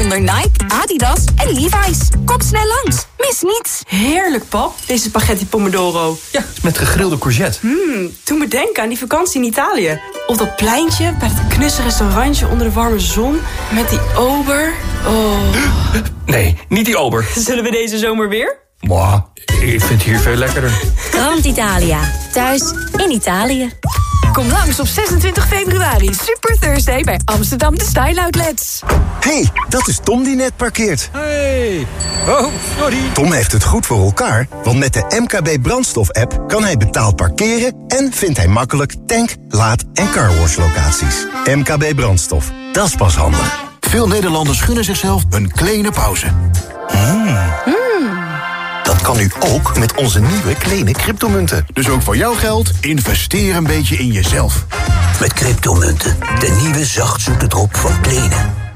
Waaronder Nike, Adidas en Levi's. Kom snel langs. Mis niets. Heerlijk, pap. Deze spaghetti pomodoro. Ja, met gegrilde courgette. Mmm, doe me denken aan die vakantie in Italië. Op dat pleintje, bij dat knusse restaurantje onder de warme zon. Met die ober. Oh. Nee, niet die ober. Zullen we deze zomer weer? Mwah, ik vind het hier veel lekkerder. Grand Italia. Thuis in Italië. Kom langs op 26 februari. Super Thursday bij Amsterdam de Style Outlets. hey, dat is Tom die net parkeert. Hey. Oh, sorry. Tom heeft het goed voor elkaar, want met de MKB brandstof-app... kan hij betaald parkeren en vindt hij makkelijk tank, laad- en carwash locaties. MKB brandstof, dat is pas handig. Veel Nederlanders gunnen zichzelf een kleine pauze. Dat kan nu ook met onze nieuwe kleine cryptomunten. Dus ook voor jouw geld, investeer een beetje in jezelf. Met cryptomunten, de nieuwe zachtzoete drop van Kleene.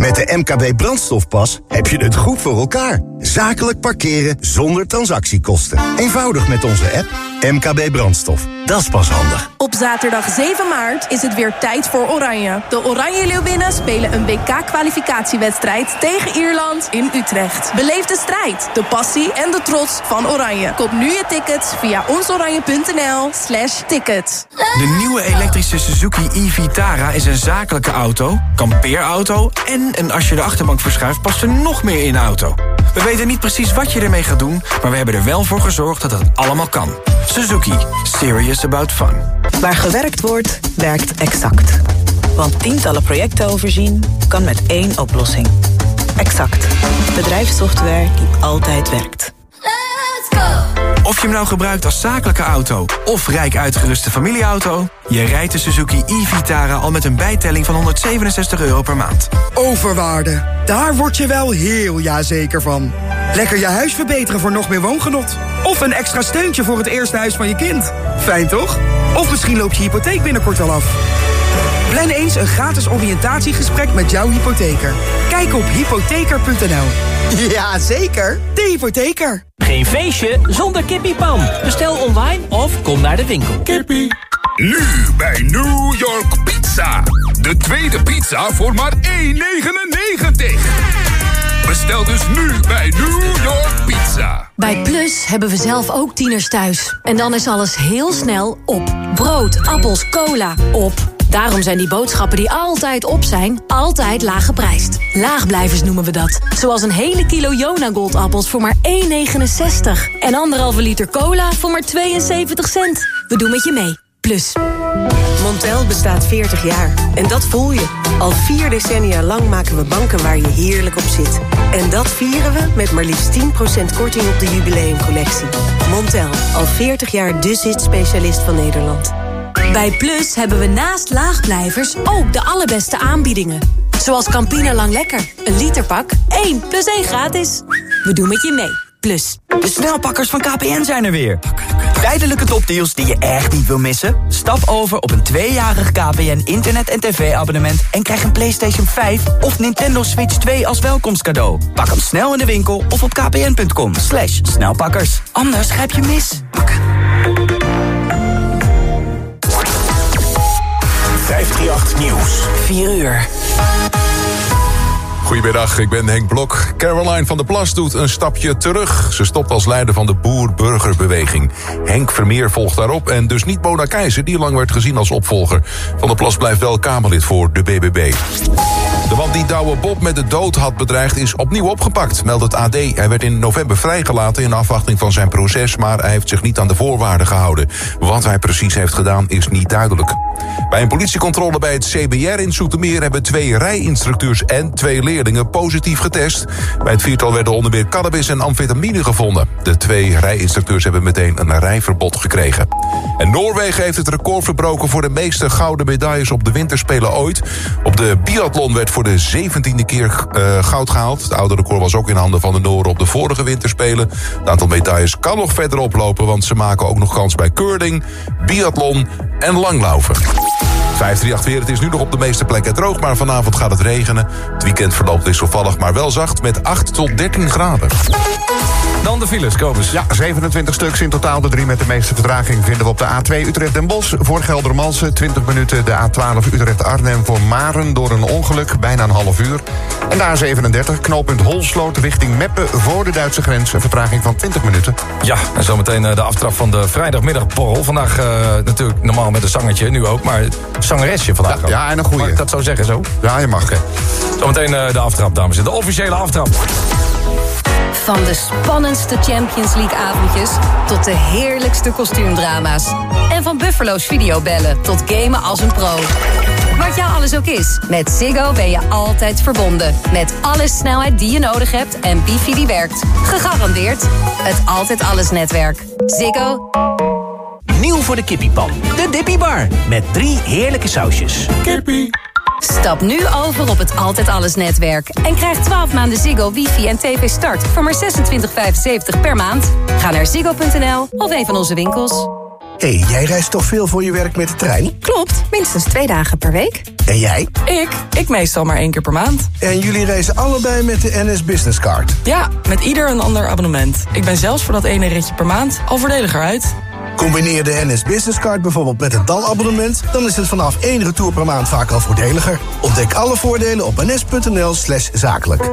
Met de MKB brandstofpas heb je het goed voor elkaar. Zakelijk parkeren zonder transactiekosten. Eenvoudig met onze app MKB brandstof. Dat is pas handig. Op zaterdag 7 maart is het weer tijd voor Oranje. De Oranje Leeuwinnen spelen een WK-kwalificatiewedstrijd tegen Ierland in Utrecht. Beleef de strijd, de passie en de trots van Oranje. Koop nu je tickets via onsoranje.nl slash tickets. De nieuwe elektrische Suzuki e-Vitara is een zakelijke auto, kampeerauto... en een als je de achterbank verschuift past er nog meer in de auto. We weten niet precies wat je ermee gaat doen... maar we hebben er wel voor gezorgd dat het allemaal kan. Suzuki. Serious about fun. Waar gewerkt wordt, werkt Exact. Want tientallen projecten overzien kan met één oplossing. Exact. Bedrijfssoftware die altijd werkt. Of je hem nou gebruikt als zakelijke auto of rijk uitgeruste familieauto... je rijdt de Suzuki e-Vitara al met een bijtelling van 167 euro per maand. Overwaarde. Daar word je wel heel jazeker van. Lekker je huis verbeteren voor nog meer woongenot. Of een extra steuntje voor het eerste huis van je kind. Fijn toch? Of misschien loopt je hypotheek binnenkort al af. Plan eens een gratis oriëntatiegesprek met jouw hypotheker. Kijk op hypotheker.nl. Ja, zeker. De hypotheker. Geen feestje zonder kippiepan. Bestel online of kom naar de winkel. Kippie. Nu bij New York Pizza. De tweede pizza voor maar 1,99. Bestel dus nu bij New York Pizza. Bij Plus hebben we zelf ook tieners thuis. En dan is alles heel snel op. Brood, appels, cola, op. Daarom zijn die boodschappen die altijd op zijn, altijd laag geprijsd. Laagblijvers noemen we dat. Zoals een hele kilo Jona Goldappels voor maar 1,69. En anderhalve liter cola voor maar 72 cent. We doen met je mee. Plus. Montel bestaat 40 jaar. En dat voel je. Al vier decennia lang maken we banken waar je heerlijk op zit. En dat vieren we met maar liefst 10% korting op de jubileumcollectie. Montel, al 40 jaar de zit-specialist van Nederland. Bij Plus hebben we naast laagblijvers ook de allerbeste aanbiedingen. Zoals Campina Lang Lekker. Een literpak, 1 plus 1 gratis. We doen met je mee. Plus. De snelpakkers van KPN zijn er weer. Tijdelijke topdeals die je echt niet wil missen? Stap over op een tweejarig KPN internet- en tv-abonnement... en krijg een PlayStation 5 of Nintendo Switch 2 als welkomstcadeau. Pak hem snel in de winkel of op kpn.com. Slash snelpakkers. Anders grijp je mis. 538 Nieuws. 4 uur. Goedemiddag, ik ben Henk Blok. Caroline van der Plas doet een stapje terug. Ze stopt als leider van de boer-burgerbeweging. Henk Vermeer volgt daarop en dus niet Bona Keizer... die lang werd gezien als opvolger. Van der Plas blijft wel Kamerlid voor de BBB. De man die Douwe Bob met de dood had bedreigd is opnieuw opgepakt, meldt het AD. Hij werd in november vrijgelaten in afwachting van zijn proces... maar hij heeft zich niet aan de voorwaarden gehouden. Wat hij precies heeft gedaan is niet duidelijk. Bij een politiecontrole bij het CBR in Soetermeer... hebben twee rijinstructeurs en twee leerlingen positief getest. Bij het viertal werden onder meer cannabis en amfetamine gevonden. De twee rijinstructeurs hebben meteen een rijverbod gekregen. En Noorwegen heeft het record verbroken voor de meeste gouden medailles op de winterspelen ooit. Op de biathlon werd voor de zeventiende keer uh, goud gehaald. Het oude record was ook in handen van de Nooren op de vorige winterspelen. Het aantal medailles kan nog verder oplopen, want ze maken ook nog kans bij curling, biathlon en langlaufen. 538 weer, het is nu nog op de meeste plekken droog... maar vanavond gaat het regenen. Het weekend verloopt wisselvallig, maar wel zacht... met 8 tot 13 graden. Dan de files, Kobus. Ja, 27 stuks in totaal. De drie met de meeste vertraging vinden we op de A2 Utrecht-Den Bosch. Voor Geldermalsen 20 minuten. De A12 Utrecht-Arnhem voor Maren door een ongeluk. Bijna een half uur. En de A37 knooppunt Holsloot richting Meppen voor de Duitse grens. Een vertraging van 20 minuten. Ja, en zometeen eh, de aftrap van de vrijdagmiddagborrel. Vandaag uh, natuurlijk normaal met een zangetje, nu ook. Maar zangeresje vandaag ja, ja, en een goeie. Mag ik dat zo zeggen zo? Ja, je mag. Okay. Zometeen uh, de aftrap, dames en heren. De officiële aftrap. Van de spannendste Champions League avondjes tot de heerlijkste kostuumdrama's. En van Buffalo's videobellen tot gamen als een pro. Wat jou alles ook is, met Ziggo ben je altijd verbonden. Met alle snelheid die je nodig hebt en wifi die werkt. Gegarandeerd het Altijd Alles netwerk. Ziggo. Nieuw voor de kippiepan. De Dippy Bar. Met drie heerlijke sausjes. Kippie. Stap nu over op het Altijd Alles netwerk. En krijg 12 maanden Ziggo, wifi en tv start voor maar 26,75 per maand. Ga naar ziggo.nl of een van onze winkels. Hé, hey, jij reist toch veel voor je werk met de trein? Klopt, minstens twee dagen per week. En jij? Ik? Ik meestal maar één keer per maand. En jullie reizen allebei met de NS Business Card? Ja, met ieder een ander abonnement. Ik ben zelfs voor dat ene ritje per maand al voordeliger uit. Combineer de NS Business Card bijvoorbeeld met een DAL-abonnement... dan is het vanaf één retour per maand vaak al voordeliger. Ontdek alle voordelen op ns.nl slash zakelijk. De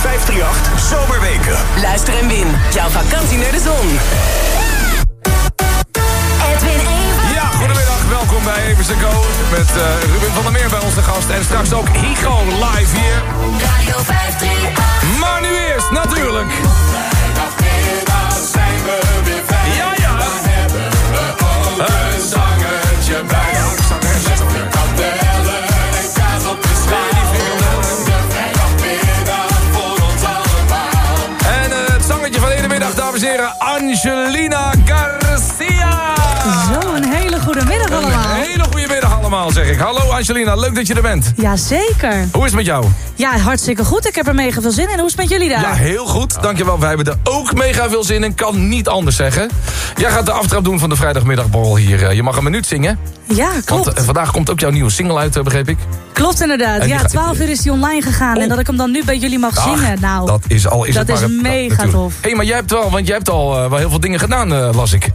538 Zomerweken. Luister en win. Jouw vakantie naar de zon. Bij Evers Go. Met uh, Ruben van der Meer bij ons de gast. En straks ook Higo live hier. Radio 538. Maar nu eerst natuurlijk. Vrijdagmiddag zijn we weer vrij. Ja, ja. Dan hebben we ook een zangertje bij. Je kan bellen en kaas op de schaal. De allemaal. En uh, het zangetje van de middag, dames en heren. Angelina Garcia. Zo, een hele goede middag allemaal. Een hele goede middag allemaal, zeg ik. Hallo Angelina, leuk dat je er bent. Jazeker. Hoe is het met jou? Ja, hartstikke goed. Ik heb er mega veel zin in. Hoe is het met jullie daar? Ja, heel goed. Dankjewel. Wij hebben er ook mega veel zin in. Kan niet anders zeggen. Jij gaat de aftrap doen van de vrijdagmiddagborrel hier. Eh, Je mag een minuut zingen. Ja, klopt. Want uh, vandaag komt ook jouw nieuwe single uit, uh, begreep ik. Klopt inderdaad. Ja, 12 uur is die online gegaan. Oh. En dat ik hem dan nu bij jullie mag Ach, zingen. Nou, dat is al is dat het is maar, mega tof. Hé, hey, maar jij hebt wel, want jij hebt al wel heel veel dingen gedaan, las ik.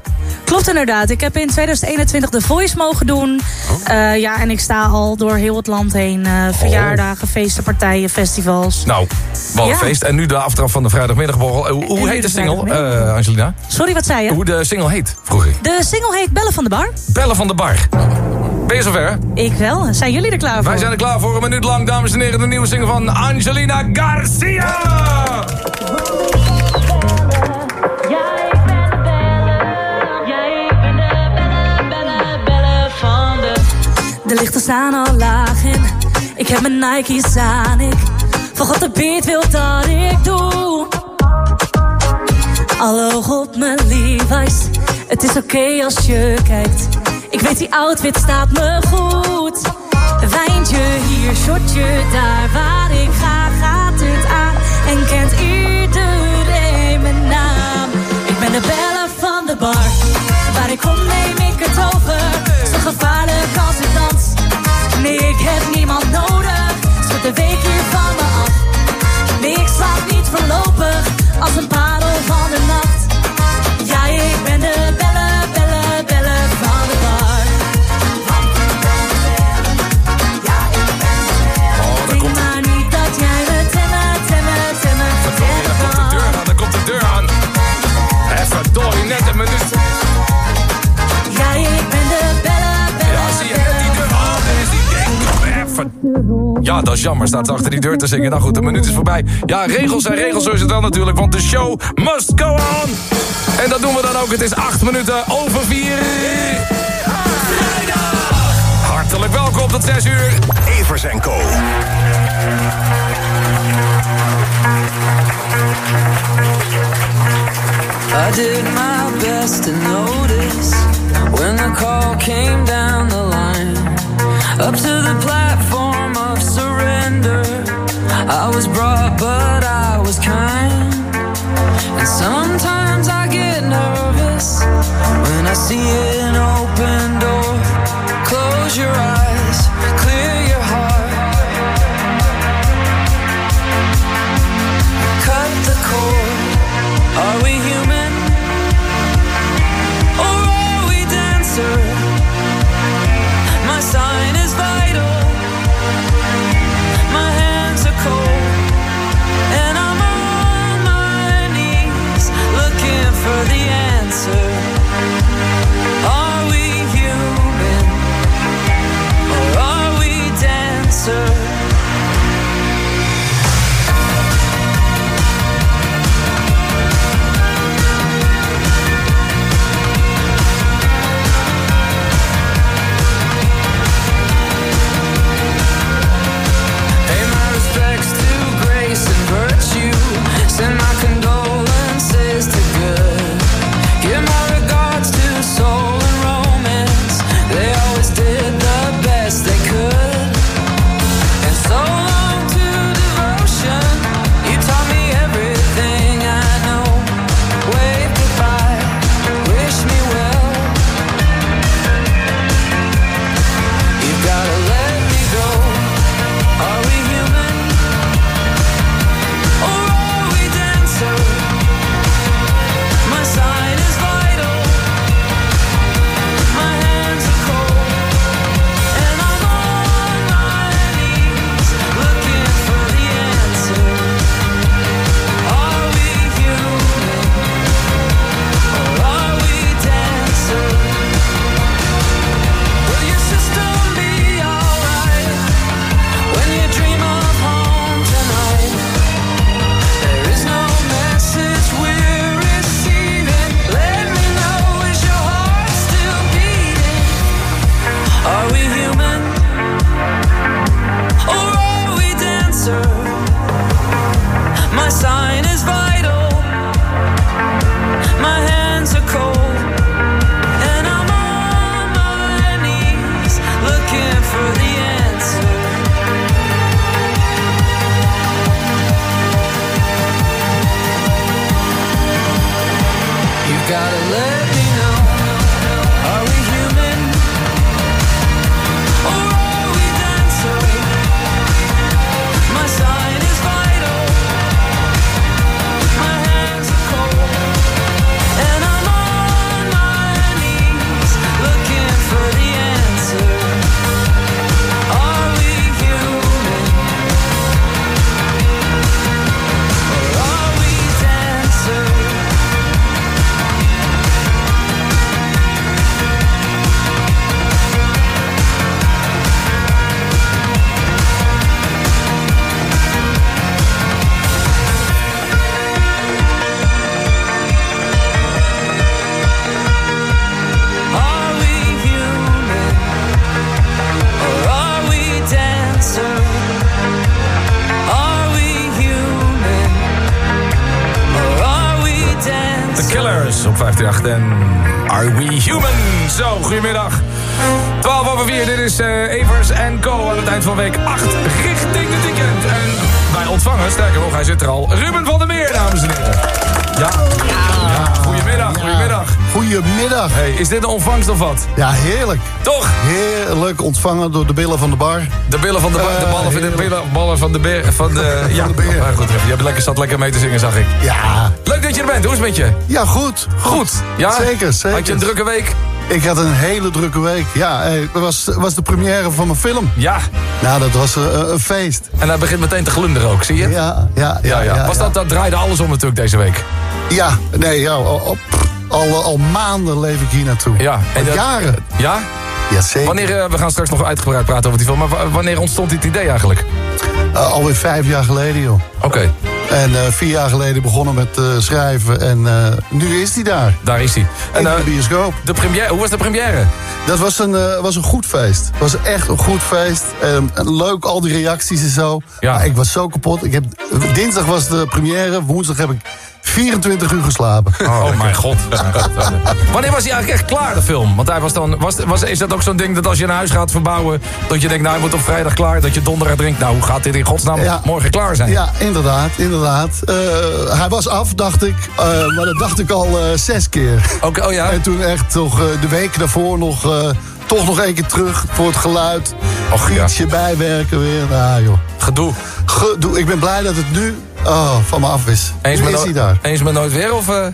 Klopt inderdaad. Ik heb in 2021 de Voice mogen doen. Oh. Uh, ja, en ik sta al door heel het land heen. Uh, verjaardagen, feesten, partijen, festivals. Nou, wat een ja. feest. En nu de aftrap van de vrijdagmiddagborrel. Hoe, hoe heet de single, uh, Angelina? Sorry, wat zei je? Hoe de single heet, vroeg ik. De single heet Bellen van de Bar. Bellen van de Bar. Ben je zover? Ik wel. Zijn jullie er klaar voor? Wij zijn er klaar voor. Een minuut lang, dames en heren. De nieuwe single van Angelina Garcia. De lichten staan al laag in. Ik heb mijn Nike's aan. Ik volg de beat wil dat ik doe. Alle oog op mijn Levi's. Het is oké als je kijkt. Ik weet die outfit staat me goed. Wijntje hier, shotje daar. Waar ik ga, gaat het aan. En kent iedereen mijn naam. Ik ben de bellen van de bar. Waar ik kom neem ik het over. Zo gevaarlijk als ik dans. Ik heb niemand nodig. Schud de week hier van me af. Nee, ik slaap niet voorlopig. Als een parel van de nacht. Ja, ik ben de Ja, dat is jammer. Staat achter die deur te zingen. Nou goed, de minuut is voorbij. Ja, regels zijn regels, zo is het wel natuurlijk. Want de show must go on. En dat doen we dan ook. Het is acht minuten over vier. Hartelijk welkom tot zes uur. Evers en Co. I did my best to notice when the call came down the line. Up to the platform. I was brought, but I was kind. And sometimes I get nervous when I see an open door. Close your eyes, clear your heart. Cut the cord. Are we human? Killers op 538 en Are We Human? Zo, goedemiddag. 12 over 4, dit is eh, Evers Co. aan het eind van week 8 richting het weekend. En wij ontvangen, sterker nog, hij zit er al, Ruben van der Meer, dames en heren. Ja, ja goedemiddag, goedemiddag. Goedemiddag. Hey, is dit een ontvangst of wat? Ja, heerlijk. Toch? Heerlijk ontvangen door de billen van de bar. De billen van de, bar, de Eh, ballen, van de, billen, ballen van de beer. Van de, ja, de beer. Maar goed, je hebt lekker, zat lekker mee te zingen, zag ik. Ja. Leuk dat je er bent, hoe is het met je? Ja, goed. Goed, ja? Zeker, zeker. Had je een drukke week? Ik had een hele drukke week. Ja, het was, was de première van mijn film. Ja. Nou, dat was eh, een feest. En hij begint meteen te glunderen ook, zie je? Ja, ja, ja. ja, Was dat, dat draaide alles om natuurlijk deze week? Ja, nee, ja, al, al, al, maanden leef ik hier naartoe. Ja. Dat- jaren. Ja? Ja, zeker. Wanneer, eh, we gaan straks nog uitgebreid praten over die film, maar wa- wanneer ontstond dit idee eigenlijk? Eh, alweer vijf jaar geleden, joh. Oké. En eh, vier jaar geleden begonnen met schrijven. En nu is hij daar. Daar is hij. En En, in de bioscoop. De première, hoe was de première? Dat was een, was een goed feest. Het was echt een goed feest. Ehm, leuk, al die reacties en zo. Ja. Maar ik was zo kapot. Ik heb, dinsdag was de première. Woensdag heb ik 24 uur geslapen. Oh, mijn god. Wanneer was hij eigenlijk echt klaar, de film? Want hij was dan, was, was, is dat ook zo'n ding dat als je een huis gaat verbouwen... dat je denkt, nou, hij moet op vrijdag klaar... dat je donderdag denkt, nou, hoe gaat dit in godsnaam Ja. morgen klaar zijn? Ja, inderdaad, inderdaad. Eh, hij was af, dacht ik. Eh, maar dat dacht ik al eh, zes keer. Oké, oh ja? En toen echt toch eh, de week daarvoor nog... eh, toch nog één keer terug voor het geluid. Och, ja. Ietsje bijwerken weer. Nou joh. Gedoe. Gedoe. Ik ben blij dat het nu oh, van me af is. Eens is hij daar. eens met nooit weer, of... eh?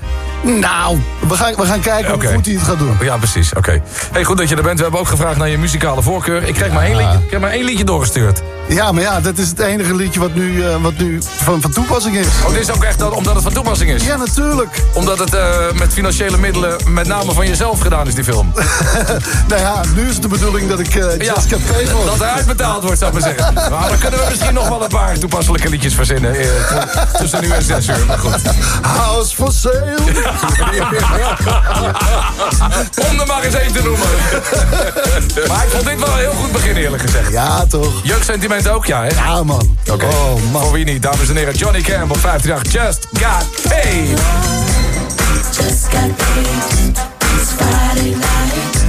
Nou, we gaan, we gaan kijken hoe goed hij het gaat doen. Ja, precies. Oké. Hey, goed dat je er bent. We hebben ook gevraagd naar je muzikale voorkeur. Ik kreeg maar één, liedje, ik heb maar één liedje doorgestuurd. Ja, maar ja, dat is het enige liedje wat nu, eh, wat nu van, van toepassing is. Oh, dit is ook echt dat- omdat het van toepassing is? Ja, natuurlijk. Omdat het eh, met financiële middelen met name van jezelf gedaan is, die film. nou ja, nu is het de bedoeling dat ik Ja, Jessica Page word. dat er uitbetaald wordt, zou ik maar zeggen. Maar dan kunnen we misschien nog wel een paar toepasselijke liedjes verzinnen. tussen nu en zes uur, maar goed. House for sale. Om er maar eens één te noemen. maar ik vond dit wel een heel goed begin, eerlijk gezegd. Ja, toch? Jeugdsentiment ook, ja, hè? Ja, man. Oké. Oh, man. Voor wie niet, dames en heren. Johnny Campbell, 538, Just Got Paid. Just got paid. It's Friday night.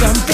something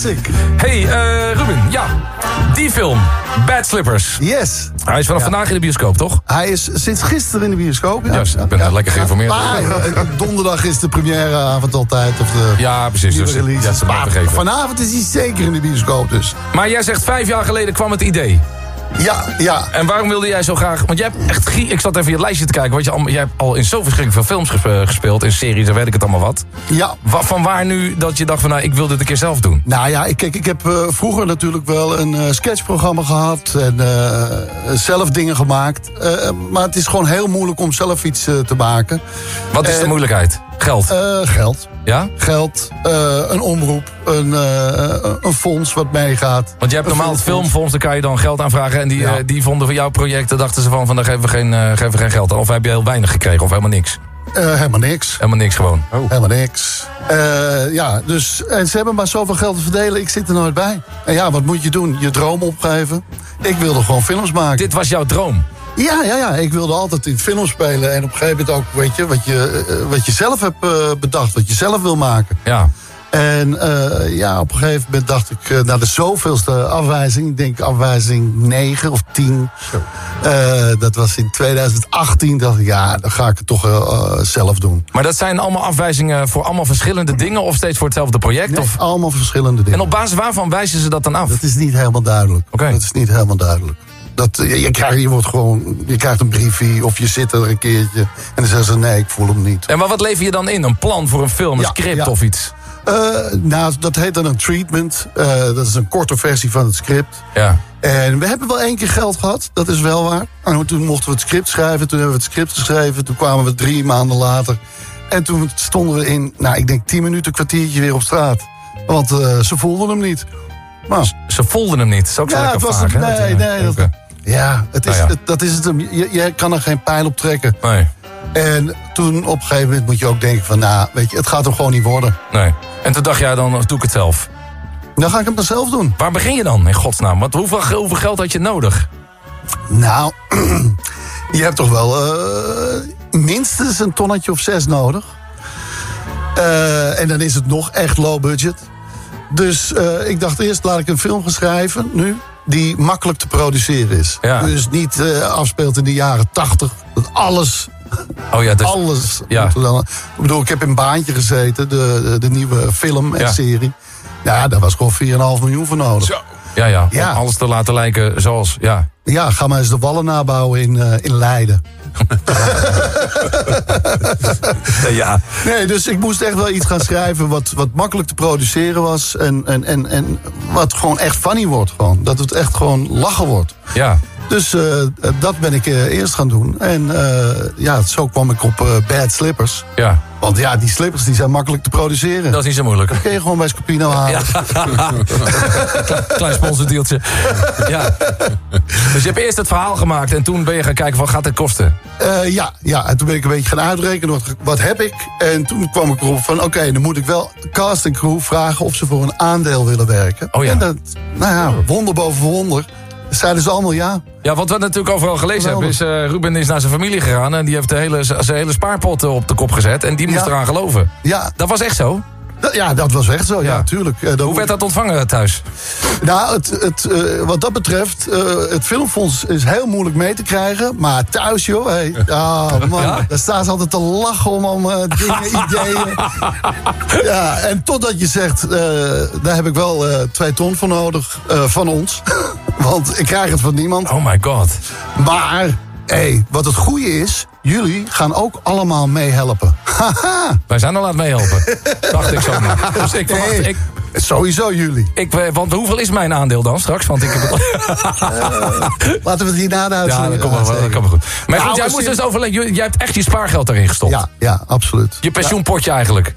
Classic. Hey, eh, Ruben, ja. Die film, Bad Slippers. Yes. Hij is vanaf vandaag in de bioscoop, toch? Hij is sinds gisteren in de bioscoop. Ja, Juist, ik ben daar lekker geïnformeerd. Maar eh, donderdag is de premièreavond altijd. Of de Ja, precies. Dus, release. ja, ze maar vanavond is hij zeker in de bioscoop dus. Maar jij zegt vijf jaar geleden kwam het idee. Ja, ja. En waarom wilde jij zo graag... Want jij hebt echt... Ik zat even je lijstje te kijken. Want je, jij hebt al in zo verschrikkelijk veel films gespe- gespeeld. In series en weet ik het allemaal wat. Ja. Wa- Van waar nu dat je dacht van... Nou, ik wil dit een keer zelf doen? Nou ja, ik, kijk, ik heb eh, vroeger natuurlijk wel een eh, sketchprogramma gehad. En eh, zelf dingen gemaakt. Maar het is gewoon heel moeilijk om zelf iets te maken. Wat is de moeilijkheid? Geld? Eh, geld. Ja? Geld, eh, een omroep, een, eh, een fonds wat meegaat. Want je hebt normaal het filmfonds. daar kan je dan geld aanvragen. En die, Ja. die vonden van jouw projecten, dachten ze van... van daar geven we, geen, geven we geen geld aan. Of heb je heel weinig gekregen, of helemaal niks? Eh, helemaal niks. Helemaal niks gewoon. Helemaal niks. Eh, ja, dus, en ze hebben maar zoveel geld te verdelen, ik zit er nooit bij. En ja, wat moet je doen? Je droom opgeven. Ik wilde gewoon films maken. Dit was jouw droom? Ja, ja, ja. Ik wilde altijd in film spelen. En op een gegeven moment ook, weet je, wat je, eh, wat je zelf hebt eh, bedacht. Wat je zelf wil maken. Ja. En eh, ja, op een gegeven moment dacht ik, eh, na de zoveelste afwijzing, ik denk afwijzing 9 of 10. eh, dat was in 2018, dacht ik, ja, dan ga ik het toch zelf doen. Maar dat zijn allemaal afwijzingen voor allemaal verschillende dingen... of steeds voor hetzelfde project? Nee, of? allemaal verschillende dingen. En op basis waarvan wijzen ze dat dan af? Dat is niet helemaal duidelijk. Dat is niet helemaal duidelijk. Dat, je, je, krijgt, je, wordt gewoon, je krijgt een briefje of je zit er een keertje... en dan zeggen ze, nee, ik voel hem niet. En maar wat lever je dan in? Een plan voor een film, een Ja, script ja. of iets? Eh, nou, dat heet dan een treatment. Eh, dat is een korte versie van het script. Ja. En we hebben wel één keer geld gehad, dat is wel waar. En toen mochten we het script schrijven, toen hebben we het script geschreven... toen kwamen we drie maanden later. En toen stonden we in, nou, ik denk tien minuten, een kwartiertje weer op straat. Want eh, ze voelden hem niet. Maar, Ze voelden hem niet. Dat is ook zo ja, het was hè? nee, nee. Dat. Ja, het is, Nou ja. Het, dat is het. Je, je kan er geen pijl op trekken. Nee. En toen op een gegeven moment moet je ook denken van... nou, weet je, het gaat hem gewoon niet worden. Nee. En toen dacht jij dan, doe ik het zelf. Dan ga ik het maar zelf doen. Waar begin je dan, in godsnaam? Want hoeveel, hoeveel geld had je nodig? Nou, je hebt toch wel eh, minstens een tonnetje of zes nodig. Eh, en dan is het nog echt low budget. Dus eh, ik dacht eerst, laat ik een film gaan schrijven, nu... die makkelijk te produceren is. Ja. Dus niet eh, afspeelt in de jaren tachtig. Dat alles... Oh ja, dus, alles. ja. dan- ik bedoel, ik heb in Baantje gezeten, de, de, de nieuwe film en Ja. serie. Ja, daar was gewoon 4,5 miljoen voor nodig. Ja, ja, Ja. Om alles te laten lijken zoals, ja. Ja, ga maar eens de wallen nabouwen in, eh, in Leiden. Ja. Nee, dus ik moest echt wel iets gaan schrijven wat, wat makkelijk te produceren was. En, en, en, en wat gewoon echt funny wordt. Gewoon. Dat het echt gewoon lachen wordt. Ja. Dus eh, dat ben ik eh, eerst gaan doen. En eh, ja, zo kwam ik op Bad Slippers. Ja. Want ja, die slippers die zijn makkelijk te produceren. Dat is niet zo moeilijk. Dat kun je gewoon bij Scopino halen. Klein sponsordeeltje. ja. Dus je hebt eerst het verhaal gemaakt en toen ben je gaan kijken wat gaat het kosten. Ja, ja, en toen ben ik een beetje gaan uitrekenen, wat, wat heb ik? En toen kwam ik erop van, oké, dan moet ik wel cast en crew vragen... of ze voor een aandeel willen werken. Oh ja. En dat, nou ja, wonder boven wonder, zeiden ze allemaal ja. Ja, wat we natuurlijk overal gelezen hebben is... eh, Ruben is naar zijn familie gegaan en die heeft de hele, zijn hele spaarpot op de kop gezet. En die moest Ja. eraan geloven. Ja, Dat was echt zo. Dat, ja, dat was echt zo, ja, tuurlijk. Eh, Hoe werd dat ontvangen thuis? Nou, het, het, eh, wat dat betreft, eh, het filmfonds is heel moeilijk mee te krijgen. Maar thuis, joh, hey, ah, man, Ja? daar staan ze altijd te lachen om, om eh, dingen, ideeën. Ja, en totdat je zegt, eh, daar heb ik wel eh, twee ton voor nodig eh, van ons. Want ik krijg het van niemand. Oh my god. Maar, hey, wat het goede is, jullie gaan ook allemaal meehelpen. Haha. Wij zijn al aan het meehelpen. Dacht ik zo maar. Dus ik verwacht... Ik, Sowieso jullie. ik, eh, want hoeveel is mijn aandeel dan straks? Want ik heb het... Laten we het hier na de Ja, dat komt wel, dat komt goed. Maar Nou, goed, jij als moest dus overleggen. Jij hebt echt je spaargeld erin gestopt. Ja, ja, absoluut. Je pensioenpotje eigenlijk.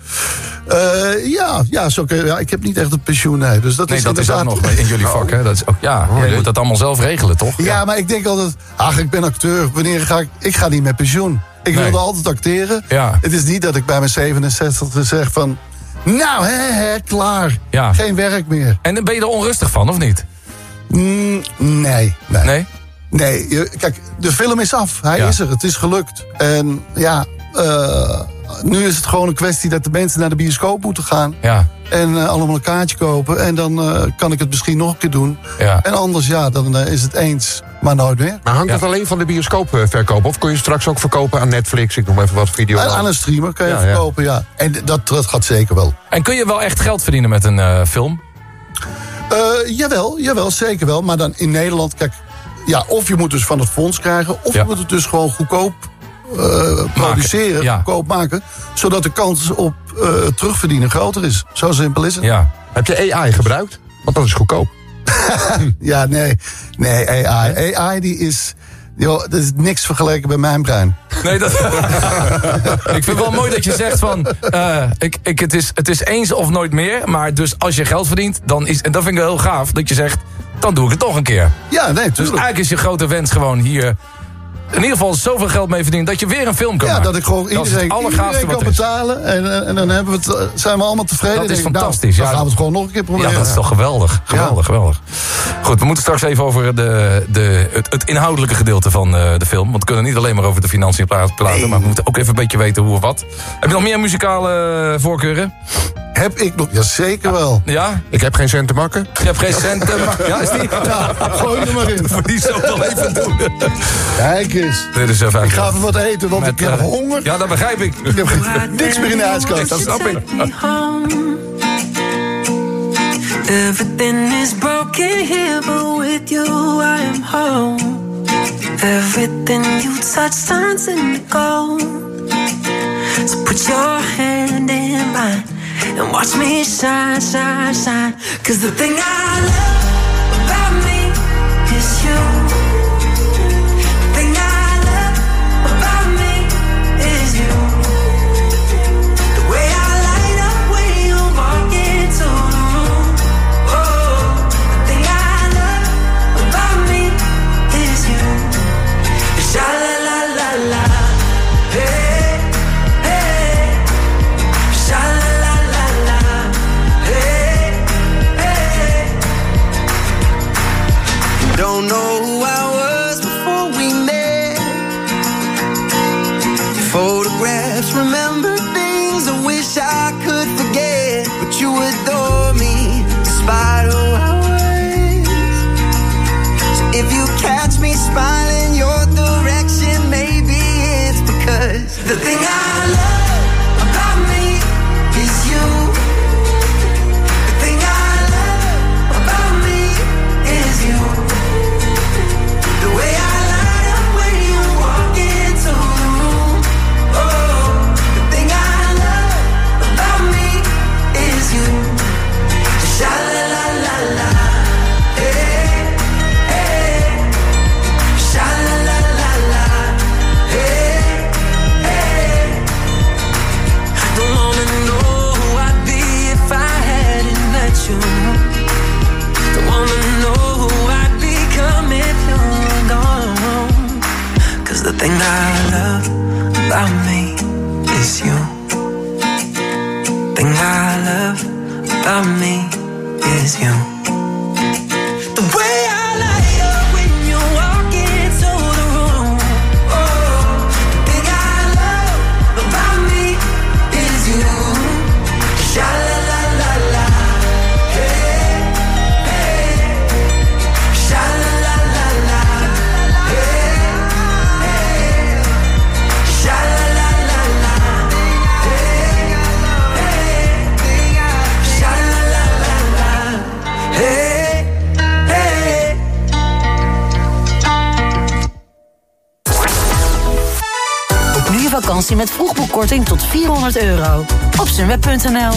Eh, ja, ja, zo ja, ik heb niet echt een pensioen, nee. Dus dat Nee, is dat is ook inderdaad- nog in jullie vak, hè? Dat is ook, ja, je moet dat allemaal zelf regelen, toch? Ja, maar ik denk altijd, ach, ik ben acteur. Wanneer ga ik... Ik ga niet met pensioen. Ik Nee. wilde altijd acteren. Ja. Het is niet dat ik bij mijn 67 zeg van... Nou, hè, hè, klaar. Ja. Geen werk meer. En ben je er onrustig van, of niet? Mm, nee, nee. Nee? Nee, je- kijk, de film is af. Hij Ja. is er. Het is gelukt. En ja, eh, nu is het gewoon een kwestie dat de mensen naar de bioscoop moeten gaan. Ja. En eh, allemaal een kaartje kopen. En dan eh, kan ik het misschien nog een keer doen. Ja. En anders, ja, dan is het eens, maar nooit meer. Maar hangt Ja. het alleen van de bioscoop eh, verkopen? Of kun je straks ook verkopen aan Netflix? Ik noem even wat video. En aan een streamer kan je verkopen, ja. En dat, dat gaat zeker wel. En kun je wel echt geld verdienen met een eh, film? Eh, jawel, jawel, zeker wel. Maar dan in Nederland, kijk... Ja, of je moet dus van het fonds krijgen... of Ja. je moet het dus gewoon goedkoop produceren, ja. goedkoop maken... zodat de kans op eh, terugverdienen groter is. Zo simpel is het. Ja. Heb je AI gebruikt? Want dat is goedkoop. Ja, nee, nee, AI. AI die is... Joh, dat is niks vergeleken bij mijn brein. Nee, dat... ik vind het wel mooi dat je zegt van... eh, ik, ik, het, is, het is eens of nooit meer. Maar dus als je geld verdient, dan is... En dat vind ik wel heel gaaf, dat je zegt... Dan doe ik het toch een keer. Ja, nee, Dus tuurlijk. eigenlijk is je grote wens gewoon hier... In ieder geval zoveel geld mee verdienen dat je weer een film kan Ja, maken. dat ik gewoon Dat iedereen, kan betalen. En, en dan hebben we het, eh, zijn we allemaal tevreden. Dat is nou, fantastisch, Dan ja. gaan we het gewoon nog een keer proberen. Ja, dat is toch geweldig. Geweldig, geweldig. Goed, we moeten straks even over de, de, het, het inhoudelijke gedeelte van eh, de film. Want we kunnen niet alleen maar over de financiën pra- praten... maar we moeten ook even een beetje weten hoe of wat. Heb je nog meer muzikale eh, voorkeuren? Heb ik nog? Jazeker wel. Ja? Ik heb geen cent te makken. Je hebt geen cent te maken. Ja, is die? Ja, gooi er maar in. Voor die zo wel even doen. Kijk eens. Dit is even Ik ga even wat eten, want Met, ik heb eh, honger. Ja, dat begrijp ik. Ik heb niks meer in de ijskast. Dat snap ik. Everything is broken here, but with you I am home. Everything you touch turns into gold. So put your hand in mine and watch me shine, shine, shine. Cause the thing I love met vroegboekkorting tot 400 euro. Op sunweb.nl.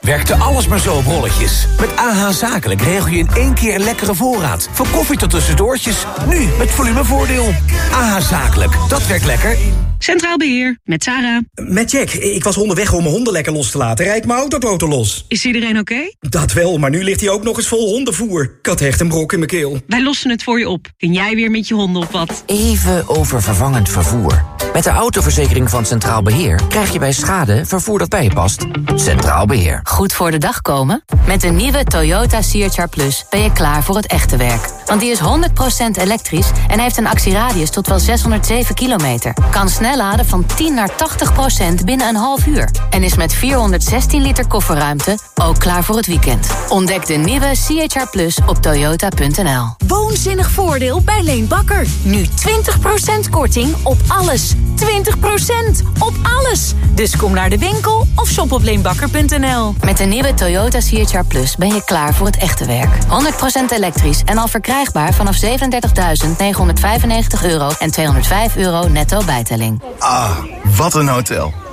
Werkte alles maar zo op rolletjes? Met AH Zakelijk regel je in één keer een lekkere voorraad. Van koffie tot tussendoortjes. Nu met volumevoordeel. AH Zakelijk, dat werkt lekker. Centraal Beheer, met Sarah. Met Jack. Ik was onderweg om mijn honden lekker los te laten. Rijd mijn autoboten los. Is iedereen oké? Dat wel, maar nu ligt hij ook nog eens vol hondenvoer. Ik had echt een brok in mijn keel. Wij lossen het voor je op. Kun jij weer met je honden op wat? Even over vervangend vervoer. Met de autoverzekering van Centraal Beheer krijg je bij schade vervoer dat bij je past. Centraal Beheer. Goed voor de dag komen? Met de nieuwe Toyota CHR Plus ben je klaar voor het echte werk. Want die is 100% elektrisch en heeft een actieradius tot wel 607 kilometer. Kan snel laden van 10 naar 80% binnen een half uur. En is met 416 liter kofferruimte ook klaar voor het weekend. Ontdek de nieuwe CHR Plus op toyota.nl. Woonzinnig voordeel bij Leen Bakker. Nu 20% korting op alles. 20% op alles. Dus kom naar de winkel of shop op leenbakker.nl. Met de nieuwe Toyota CHR Plus ben je klaar voor het echte werk. 100% elektrisch en al verkrijgbaar vanaf 37.995 euro en 205 euro netto bijtelling. Ah, wat een hotel.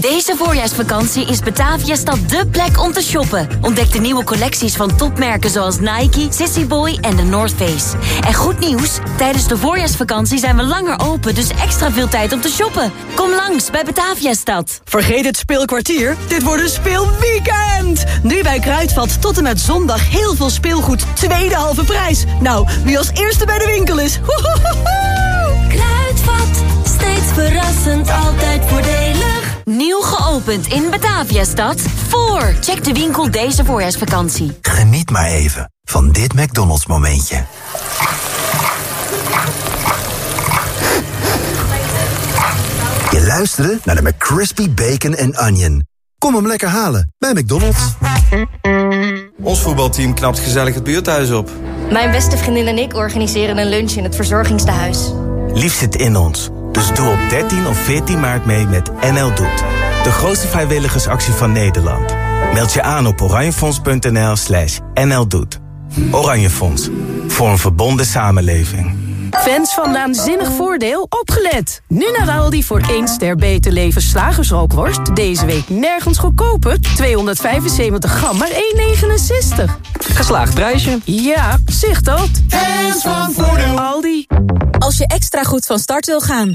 Deze voorjaarsvakantie is Bataviastad dé plek om te shoppen. Ontdek de nieuwe collecties van topmerken zoals Nike, Sissy Boy en The North Face. En goed nieuws, tijdens de voorjaarsvakantie zijn we langer open, dus extra veel tijd om te shoppen. Kom langs bij Bataviastad. Vergeet het speelkwartier, dit wordt een speelweekend! Nu bij Kruidvat tot en met zondag heel veel speelgoed, tweede halve prijs. Nou, wie als eerste bij de winkel is, hohoho! verrassend, altijd voordelig. Nieuw geopend in Bataviastad. Voor. Check de winkel deze voorjaarsvakantie. Geniet maar even van dit McDonald's momentje. Je luisterde naar de McCrispy Bacon and Onion. Kom hem lekker halen bij McDonald's. Ons voetbalteam knapt gezellig het buurthuis op. Mijn beste vriendin en ik organiseren een lunch in het verzorgingstehuis. Lief zit in ons. Dus doe op 13 of 14 maart mee met NL Doet. De grootste vrijwilligersactie van Nederland. Meld je aan op oranjefonds.nl slash NL Doet. Oranje Fonds. Voor een verbonden samenleving. Fans van Naanzinnig Voordeel, opgelet! Nu naar Aldi voor 1 ster beter leven slagersrookworst. Deze week nergens goedkoper. 275 gram, maar 1,69. Geslaagd prijsje. Ja, zicht dat. Fans van Voordeel. Aldi. Als je extra goed van start wil gaan,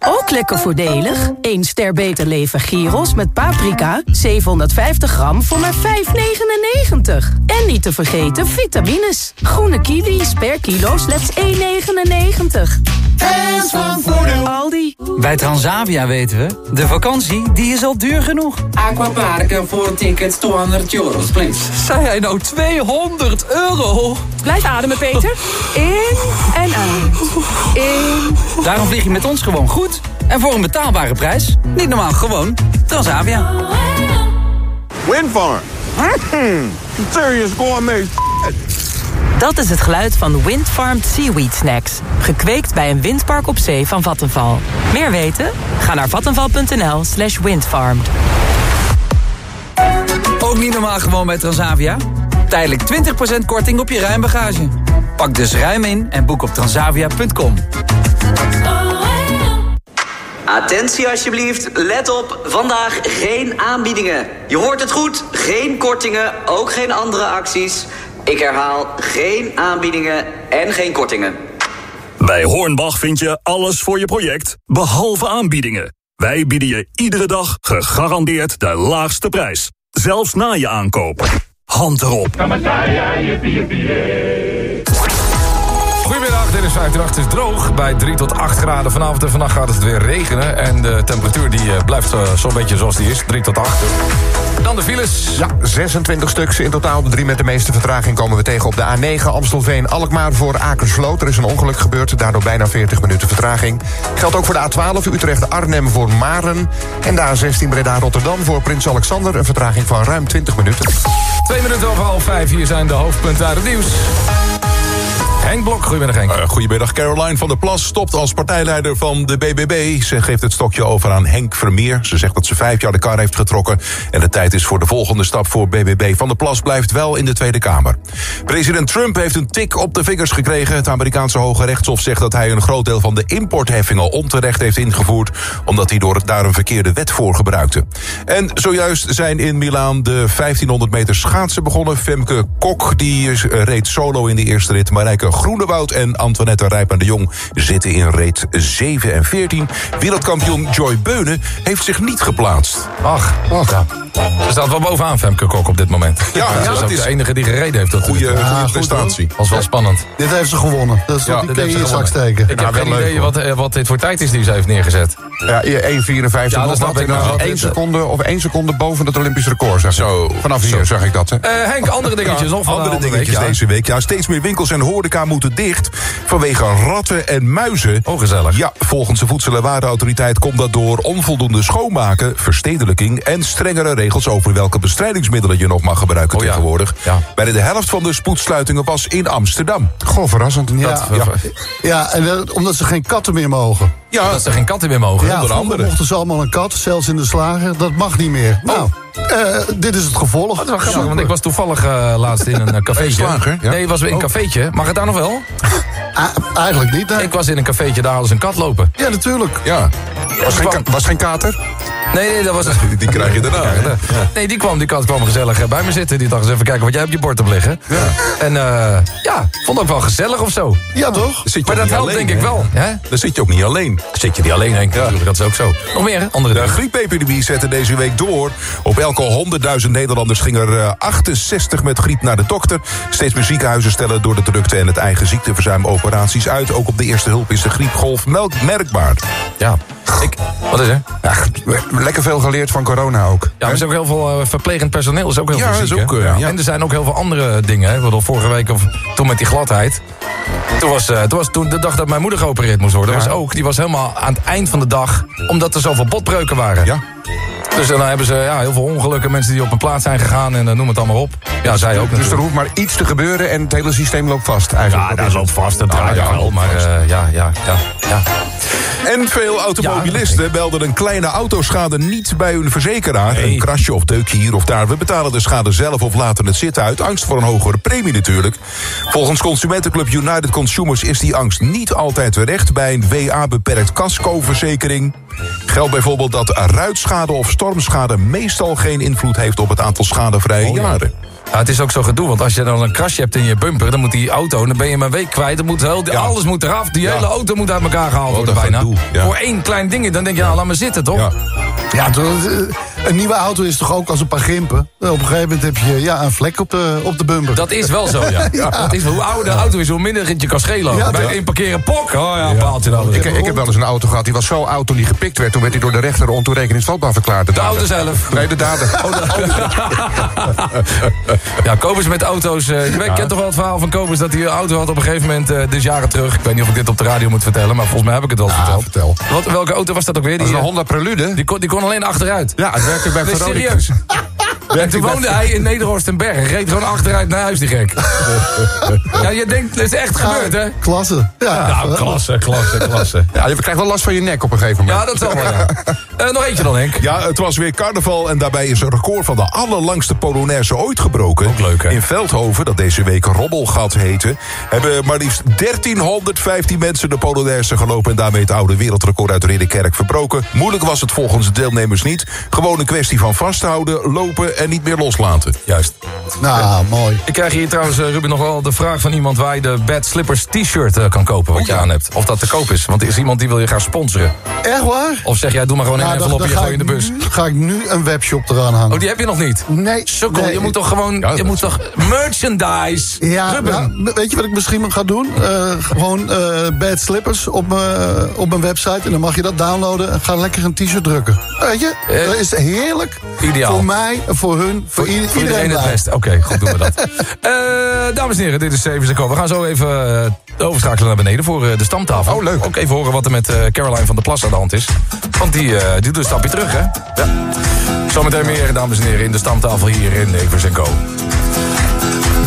Ook lekker voordelig. 1 ster beter leven gyros met paprika. 750 gram voor maar 5,99. En niet te vergeten vitamines. Groene kiwis per kilo slechts 1,99. Fans van Voordeel. Aldi. Bij Transavia weten we, de vakantie die is al duur genoeg. Aquaparken voor tickets 200 euros, please. Zei hij nou 200 euro? Blijf ademen, Peter. In en uit. In. Daarom vlieg je met ons gewoon goed. En voor een betaalbare prijs. Niet normaal, gewoon Transavia. Windfarm. Mm, serious gourmet. Dat is het geluid van Windfarmed Seaweed Snacks. Gekweekt bij een windpark op zee van Vattenval. Meer weten? Ga naar vattenval.nl slash windfarmed. Ook niet normaal gewoon bij Transavia? Tijdelijk 20% korting op je ruimbagage. Pak dus ruim in en boek op transavia.com. Attentie alsjeblieft, let op, vandaag geen aanbiedingen. Je hoort het goed, geen kortingen, ook geen andere acties. Ik herhaal, geen aanbiedingen en geen kortingen. Bij Hornbach vind je alles voor je project, behalve aanbiedingen. Wij bieden je iedere dag gegarandeerd de laagste prijs. Zelfs na je aankoop. Hand erop. Is 538. Het is droog bij 3 tot 8 graden. Vanavond en vannacht gaat het weer regenen. En de temperatuur die eh, blijft eh, zo'n beetje zoals die is. 3 tot 8. Dan de files. Ja, 26 stuks in totaal. De drie met de meeste vertraging komen we tegen op de A9 Amstelveen-Alkmaar voor Akersloot. Er is een ongeluk gebeurd, daardoor bijna 40 minuten vertraging. Geldt ook voor de A12 Utrecht-Arnhem voor Maren. En de A16 Breda-Rotterdam voor Prins Alexander. Een vertraging van ruim 20 minuten. Twee minuten over half vijf. Hier zijn de hoofdpunten uit het nieuws. Henk Blok, goedemiddag Henk. Uh, goedemiddag. Caroline van der Plas stopt als partijleider van de BBB. Ze geeft het stokje over aan Henk Vermeer. Ze zegt dat ze vijf jaar de kar heeft getrokken... en de tijd is voor de volgende stap voor BBB. Van der Plas blijft wel in de Tweede Kamer. President Trump heeft een tik op de vingers gekregen. Het Amerikaanse Hoge Rechtshof zegt dat hij een groot deel van de importheffing... al onterecht heeft ingevoerd... omdat hij door daar een verkeerde wet voor gebruikte. En zojuist zijn in Milaan de 1500 meter schaatsen begonnen. Femke Kok die reed solo in de eerste rit. Marijke Groenewoud en Antoinette Rijp de Jong zitten in reet 7 en 14. Wereldkampioen Joy Beunen heeft zich niet geplaatst. Ach, ach. Ja. Ze staat wel bovenaan Femke Kok op dit moment. Ja, ze is dat is de enige die gereden heeft. Goede, goede prestatie. was wel spannend. Dit heeft ze gewonnen. Dat is Ja, die kun je ze in je zak steken. Ik heb geen idee wat, eh, wat dit voor tijd is die ze heeft neergezet. Ja, 1,54 Ja, dat snap ik, één is- seconde of één seconde boven het Olympisch record. Zeg ik. Zo. Vanaf hier Zo. zag ik dat. Hè. Eh, Henk, andere dingetjes van de Andere andere dingetjes week, ja. deze week. Ja, steeds meer winkels en horeca moeten dicht vanwege ratten en muizen. Oh, gezellig. Ja, volgens de Voedsel- en Warenautoriteit komt dat door onvoldoende schoonmaken, verstedelijking en strengere regels over welke bestrijdingsmiddelen je nog mag gebruiken Oh ja. tegenwoordig. Ja. Bijna de helft van de spoedsluitingen was in Amsterdam. Goh, verrassend. Ja, Ja. ja en dat- omdat ze geen katten meer mogen. Ja, Dat ze geen katten meer mogen. Ja, onder andere. mochten ze allemaal een kat, zelfs in de slager. Dat mag niet meer. Nou, eh, dit is het gevolg. Oh. Dat is wel grappig, want ik was toevallig eh, laatst in een eh, cafeetje. slager, ja? Nee, was in een cafeetje. Mag het daar nog wel? Ah, eigenlijk niet, nee. Ik was in een cafeetje, daar hadden ze een kat lopen. Ja, natuurlijk. Ja. Was geen, was geen kater? Nee, nee, dat was... Die krijg je daarna. Nee, die kwam, die kwam, kwam gezellig eh, bij me zitten. Die dacht eens even kijken wat jij op je bord hebt liggen. Ja. En eh, ja, vond ook wel gezellig of zo. Ja, toch? Zit je Maar dat helpt alleen, denk ik wel. Hè? Dan zit je ook niet alleen. Zit je niet alleen, Henk? Natuurlijk, dat is ook zo. Nog meer? Andere De griepepidemie zette deze week door. Op elke 100.000 Nederlanders ging er eh, 68 met griep naar de dokter. Steeds meer ziekenhuizen stellen door de drukte en het eigen ziekteverzuim operaties uit. Ook op de eerste hulp is de griepgolf merkbaar. Ja. Ik, wat is er? Ja, lekker veel geleerd van corona ook. Ja, maar er is ook heel veel eh, verplegend personeel. Er is ook heel Ja, veel is ziek, ook, hè? eh, ja. En er zijn ook heel veel andere dingen. Hè? Bedoel, vorige week of toen met die gladheid. Toen was, eh, toen was toen de dag dat mijn moeder geopereerd moest worden. Was ook, die was helemaal aan het eind van de dag. Omdat er zoveel botbreuken waren. Ja. Dus dan hebben ze ja, heel veel ongelukken. Mensen die op een plaats zijn gegaan. En eh, noem het allemaal op. Ja, zij ook Dus er hoeft maar iets te gebeuren en het hele systeem loopt vast. Eigenlijk. Ja, Dat dat is loopt vast. Dat Ja, draait ja, wel. Maar ja, ja, ja, ja. En veel automobilisten melden een kleine autoschade niet bij hun verzekeraar. Een krasje of deukje hier of daar. We betalen de schade zelf of laten het zitten uit angst voor een hogere premie natuurlijk. Volgens consumentenclub United Consumers is die angst niet altijd terecht... bij een WA-beperkt cascoverzekering. Geldt bijvoorbeeld dat ruitschade of stormschade... meestal geen invloed heeft op het aantal schadevrije jaren. Ja, het is ook zo gedoe, want als je dan een krasje hebt in je bumper... dan moet die auto, dan ben je hem een week kwijt. Dan moet heel, Alles moet eraf, die hele auto moet uit elkaar gehaald worden bijna. gedoe. Voor één klein ding, dan denk je, nou, laat maar zitten, toch? Ja. Eh, een nieuwe auto is toch ook als een paar grimpen? Op een gegeven moment heb je ja, een vlek op de, op de bumper. Dat is wel zo, ja. Ja. Dat is, hoe ouder de auto is, hoe minder het je kan schelen. Ja, Bij toch? één parkeren, pok. Oh ja, een paaltje dan. Ik, ik heb wel eens een auto gehad, die was zo oud toen die gepikt werd. Toen werd hij door de rechter ontoerekeningsvatbaar verklaard. De auto zelf. Nee, de dader. Ja, Kobus met auto's. eh, je kent toch wel het verhaal van Kobus dat hij een auto had op een gegeven moment, eh dus jaren terug. Ik weet niet of ik dit op de radio moet vertellen, maar volgens mij heb ik het wel verteld. vertel. Wat, welke auto was dat ook weer? Dat is Die, een eh, Honda Prelude. die, kon, die kon alleen achteruit. Ja, het werkte bij Nee, Veronica. serieus. En toen woonde hij in Nederhorst en Berg. Reed gewoon achteruit naar huis, die gek. ja, je denkt, het is echt gebeurd, hè? Klasse. Ja, Ja, klasse, klasse, klasse. Ja, je krijgt wel last van je nek op een gegeven moment. Ja, dat zal wel, ja. Eh, nog eentje dan, Henk. Ja, het was weer carnaval en daarbij is een record van de allerlangste Polonaise ooit gebroken. Ook leuk, hè? In Veldhoven, dat deze week Robbelgat heette... hebben maar liefst 1315 mensen de Polonaise gelopen... en daarmee het oude wereldrecord uit Ridderkerk verbroken. Moeilijk was het volgens de deelnemers niet. Gewoon een kwestie van vasthouden, lopen en niet meer loslaten. Juist. Nou, mooi. Ik krijg hier trouwens, eh, Ruben, nog wel de vraag van iemand... waar je de Bad Slippers t-shirt eh, kan kopen, wat je aan hebt. Of dat te koop is. Want er is iemand die wil je graag sponsoren. Echt waar? Of zeg jij, doe maar gewoon een Nou, dan- envelop gooi in de bus. nu- Ga ik nu een webshop eraan hangen. Oh, die heb je nog niet? Nee. Sukkel, nee. je moet toch gewoon... Ja, je moet toch merchandise? Ja, Ruben. nou, weet je wat ik misschien ga doen? Eh, gewoon eh, bad slippers op mijn op mijn website. En dan mag je dat downloaden en ga lekker een t-shirt drukken. Weet je? Dat is heerlijk. ideaal. Voor mij, voor hun, voor, ieder- Voor iedereen. iedereen het beste. Oké, goed doen we dat. Eh, dames en heren, dit is Steven Seco. We gaan zo even eh, overschakelen naar beneden voor eh, de stamtafel. Oh, leuk. Ook even horen wat er met Caroline van der Plas aan de hand is. Want die, eh, die doet een stapje terug, hè? Ja. Zometeen meer, dames en heren, in de stamtafel hier in Evers Co.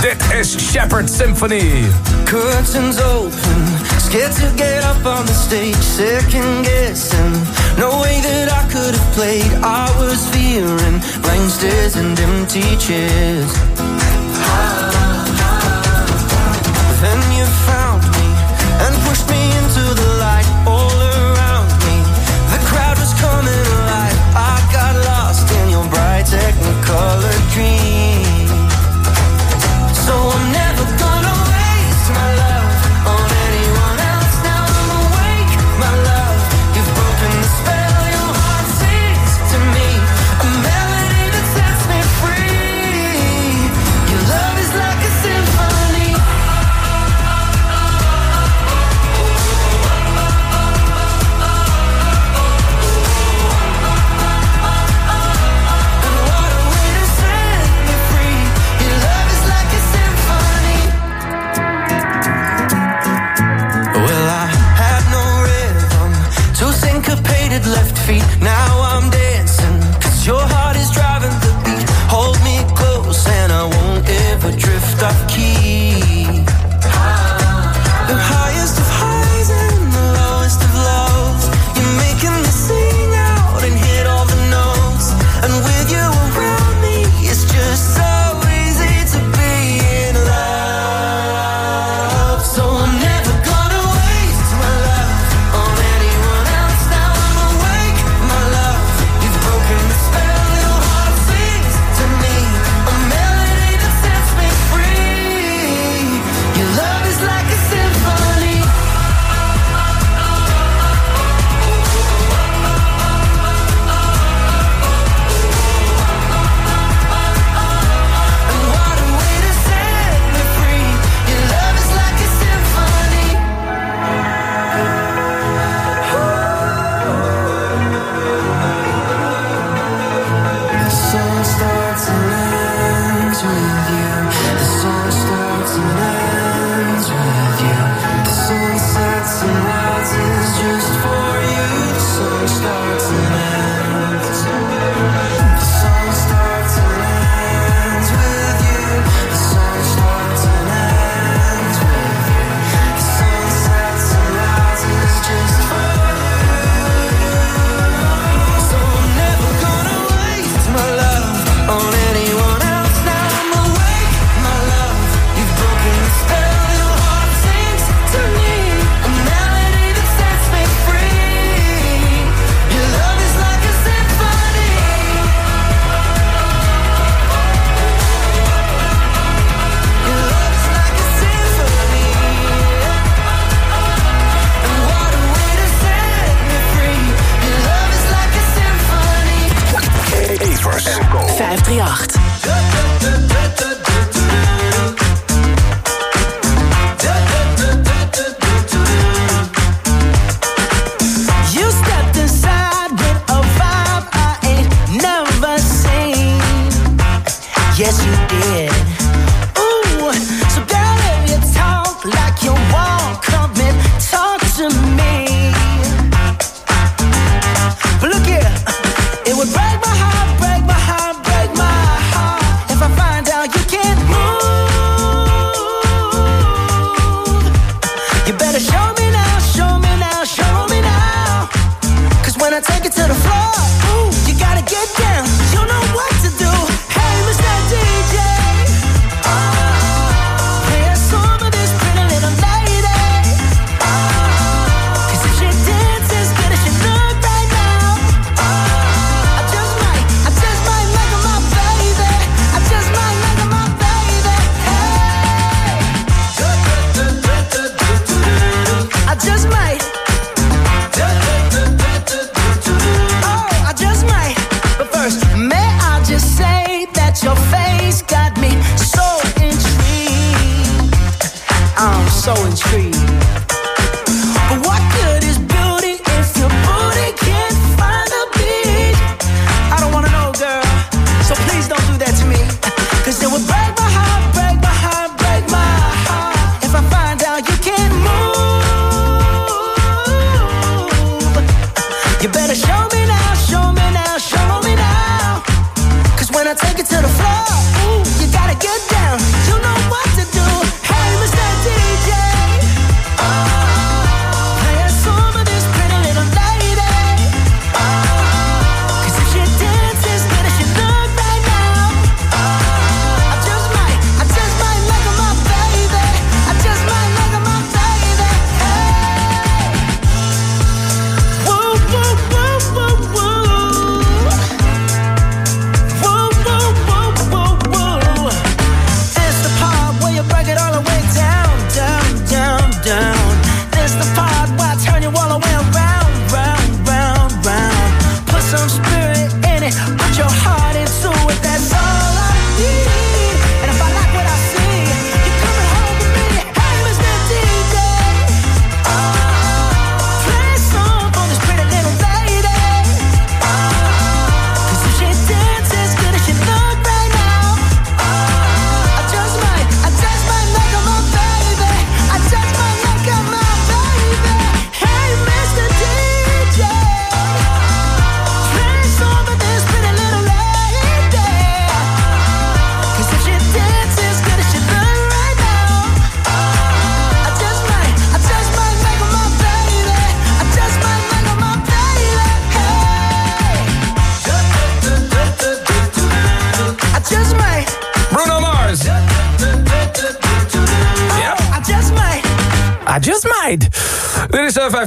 Dit is Shepherd Symphony. Curtains open, scared to get up on the stage, second guessing. No way that I could have played. I was fearing blank stares and empty chairs. Then you found me and pushed me into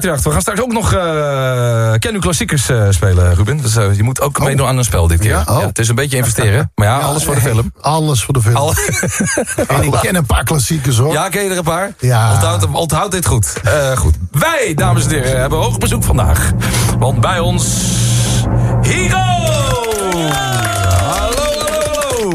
Dit is 538. We gaan straks ook nog uh, Ken uw klassiekers uh, spelen, Ruben. Dus uh, je moet ook Oh. meedoen aan een spel dit keer. Ja? Oh. Ja, het is een beetje investeren. Maar ja, alles voor de film. Alles voor de film. En ik ken een paar klassiekers hoor. Ja, ken je er een paar? Ja. Onthoud, onthoud dit goed. Eh, goed. Wij, dames en heren, hebben hoog bezoek vandaag. Want bij ons... Higo! Hallo, hallo, hallo.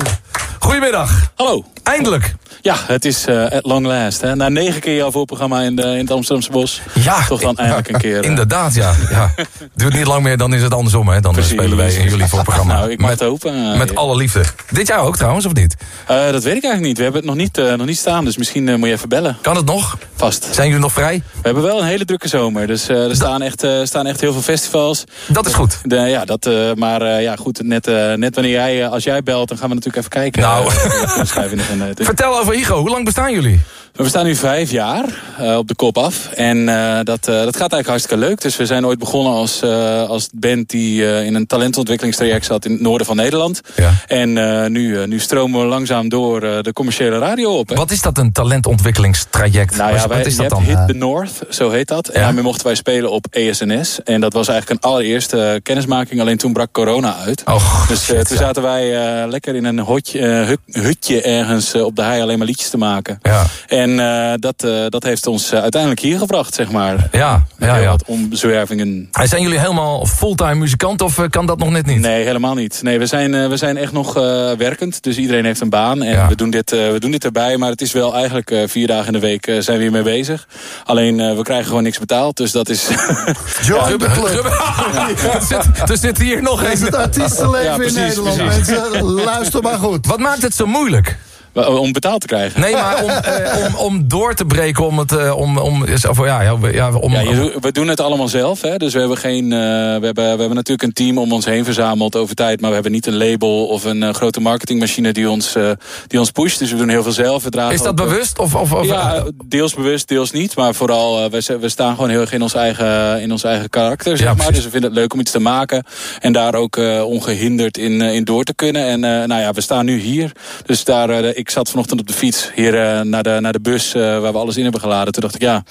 Goedemiddag. Hallo. Eindelijk. Ja, het is eh, at long last. Hè. Na negen keer jouw voorprogramma in, de, in het Amsterdamse bos. Ja. Toch dan eindelijk een keer. eh, Inderdaad, ja. ja. Duurt niet lang meer, dan is het andersom. Hè. Dan Precies. spelen wij in jullie voorprogramma. Nou, ik mag het hopen. eh, Met alle liefde. Dit jaar ook trouwens, of niet? eh, dat weet ik eigenlijk niet. We hebben het nog niet, eh, nog niet staan, dus misschien eh, moet je even bellen. Kan het nog? Vast. Zijn jullie nog vrij? We hebben wel een hele drukke zomer. Dus eh, er staan echt, eh, staan echt heel veel festivals. Dat is goed. De, ja, dat, eh, maar eh, ja, goed, net, eh, net wanneer jij, als jij belt, dan gaan we natuurlijk even kijken. Nou. of schrijven in de agenda. Vertel over Higo. Hoe lang bestaan jullie? We staan nu vijf jaar eh, op de kop af. En eh, dat, eh, dat gaat eigenlijk hartstikke leuk. Dus we zijn ooit begonnen als, als band die in een talentontwikkelingstraject zat in het noorden van Nederland. Ja. En nu, nu stromen we langzaam door de commerciële radio op. Hè. Wat is dat, een talentontwikkelingstraject? Nou Wat- ja, wij, wat is je dat dan? Hit the North, zo heet dat. En daarmee mochten wij spelen op ESNS. En dat was eigenlijk een allereerste kennismaking. Alleen toen brak corona uit. Oh, dus toen zaten wij lekker in een hotje, hutje ergens op de hei alleen maar liedjes te maken. Ja. En En eh, dat, eh, dat heeft ons eh, uiteindelijk hier gebracht, zeg maar. Ja, ja, ja. wat omzwervingen. En zijn jullie helemaal fulltime muzikant of kan dat nog net niet? Nee, helemaal niet. Nee, we zijn, eh, we zijn echt nog eh, werkend. Dus iedereen heeft een baan. En we, doen dit, eh, we doen dit erbij. Maar het is wel eigenlijk eh, vier dagen in de week eh, zijn we hiermee bezig. Alleen eh, we krijgen gewoon niks betaald. Dus dat is... Join the club. er, zit, er zit hier nog Dat is een. het artiestenleven Ja, in Nederland, precies. mensen. Luister maar goed. Wat maakt het zo moeilijk? Om betaald te krijgen. Nee, maar om, eh, om, om door te breken, om het. eh, om, om, of, ja, ja, ja, om, Ja, je we doen het allemaal zelf. Hè? Dus we hebben, geen, eh, we, hebben, we hebben natuurlijk een team om ons heen verzameld over tijd. Maar we hebben niet een label of een eh, grote marketingmachine die ons, eh, die ons pusht. Dus we doen heel veel zelf. Is dat ook, eh, bewust? Of, of, of, ja, deels bewust, deels niet. Maar vooral, eh, we, we staan gewoon heel erg in ons eigen, in ons eigen karakter. Zeg Ja, maar. Dus we vinden het leuk om iets te maken. En daar ook eh, ongehinderd in, eh, in door te kunnen. En eh, nou ja, we staan nu hier. Dus daar, eh, ik zat vanochtend op de fiets hier eh, naar, de, naar de bus eh, waar we alles in hebben geladen. Toen dacht ik, ja,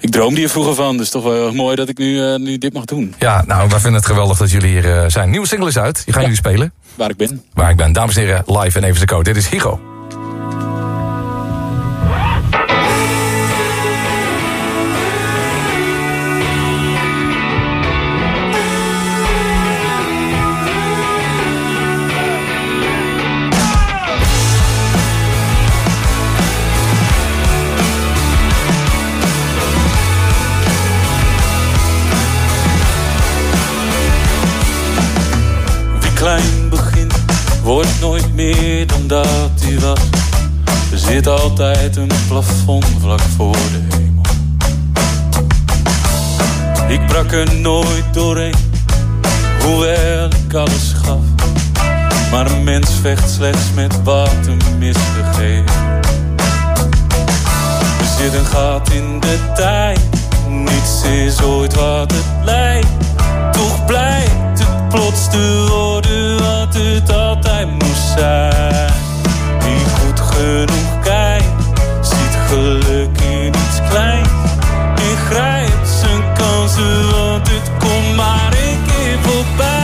ik droomde hier vroeger van. Dus toch wel heel mooi dat ik nu, eh, nu dit mag doen. Ja, nou, wij vinden het geweldig dat jullie hier zijn. Nieuwe single is uit. Die gaan jullie spelen. Waar ik ben. Waar ik ben. Dames en heren, live en even de code. Dit is Higo. Meer dan dat hij was. Er zit altijd een plafond vlak voor de hemel. Ik brak er nooit doorheen, hoewel ik alles gaf. Maar een mens vecht slechts met wat hem is. Er zit een gat in de tijd, niets is ooit wat het lijkt. Toch blijkt het plots te het altijd moest zijn. Wie goed genoeg kijkt, ziet geluk in iets kleins. En grijpt zijn kansen, want het komt maar één keer voorbij.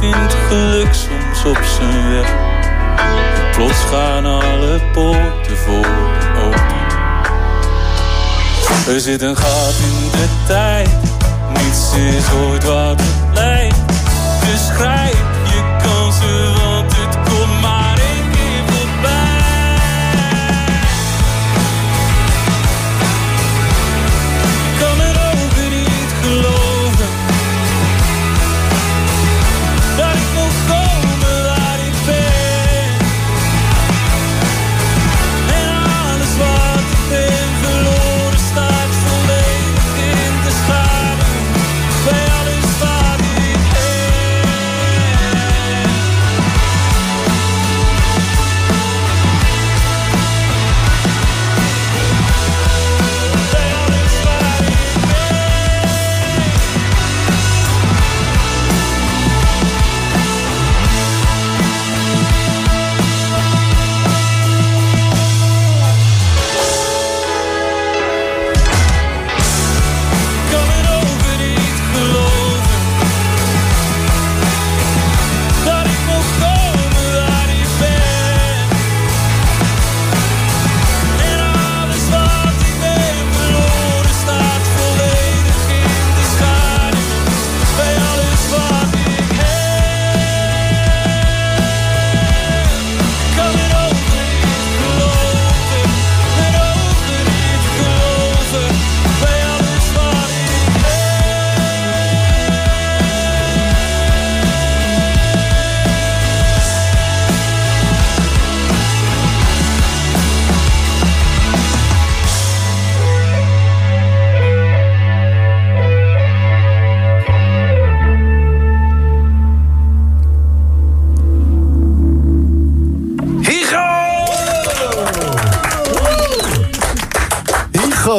Vindt geluk soms op zijn weg. Plots gaan alle poorten voor open. Er zit een gat in de tijd, niets is ooit wat het lijkt.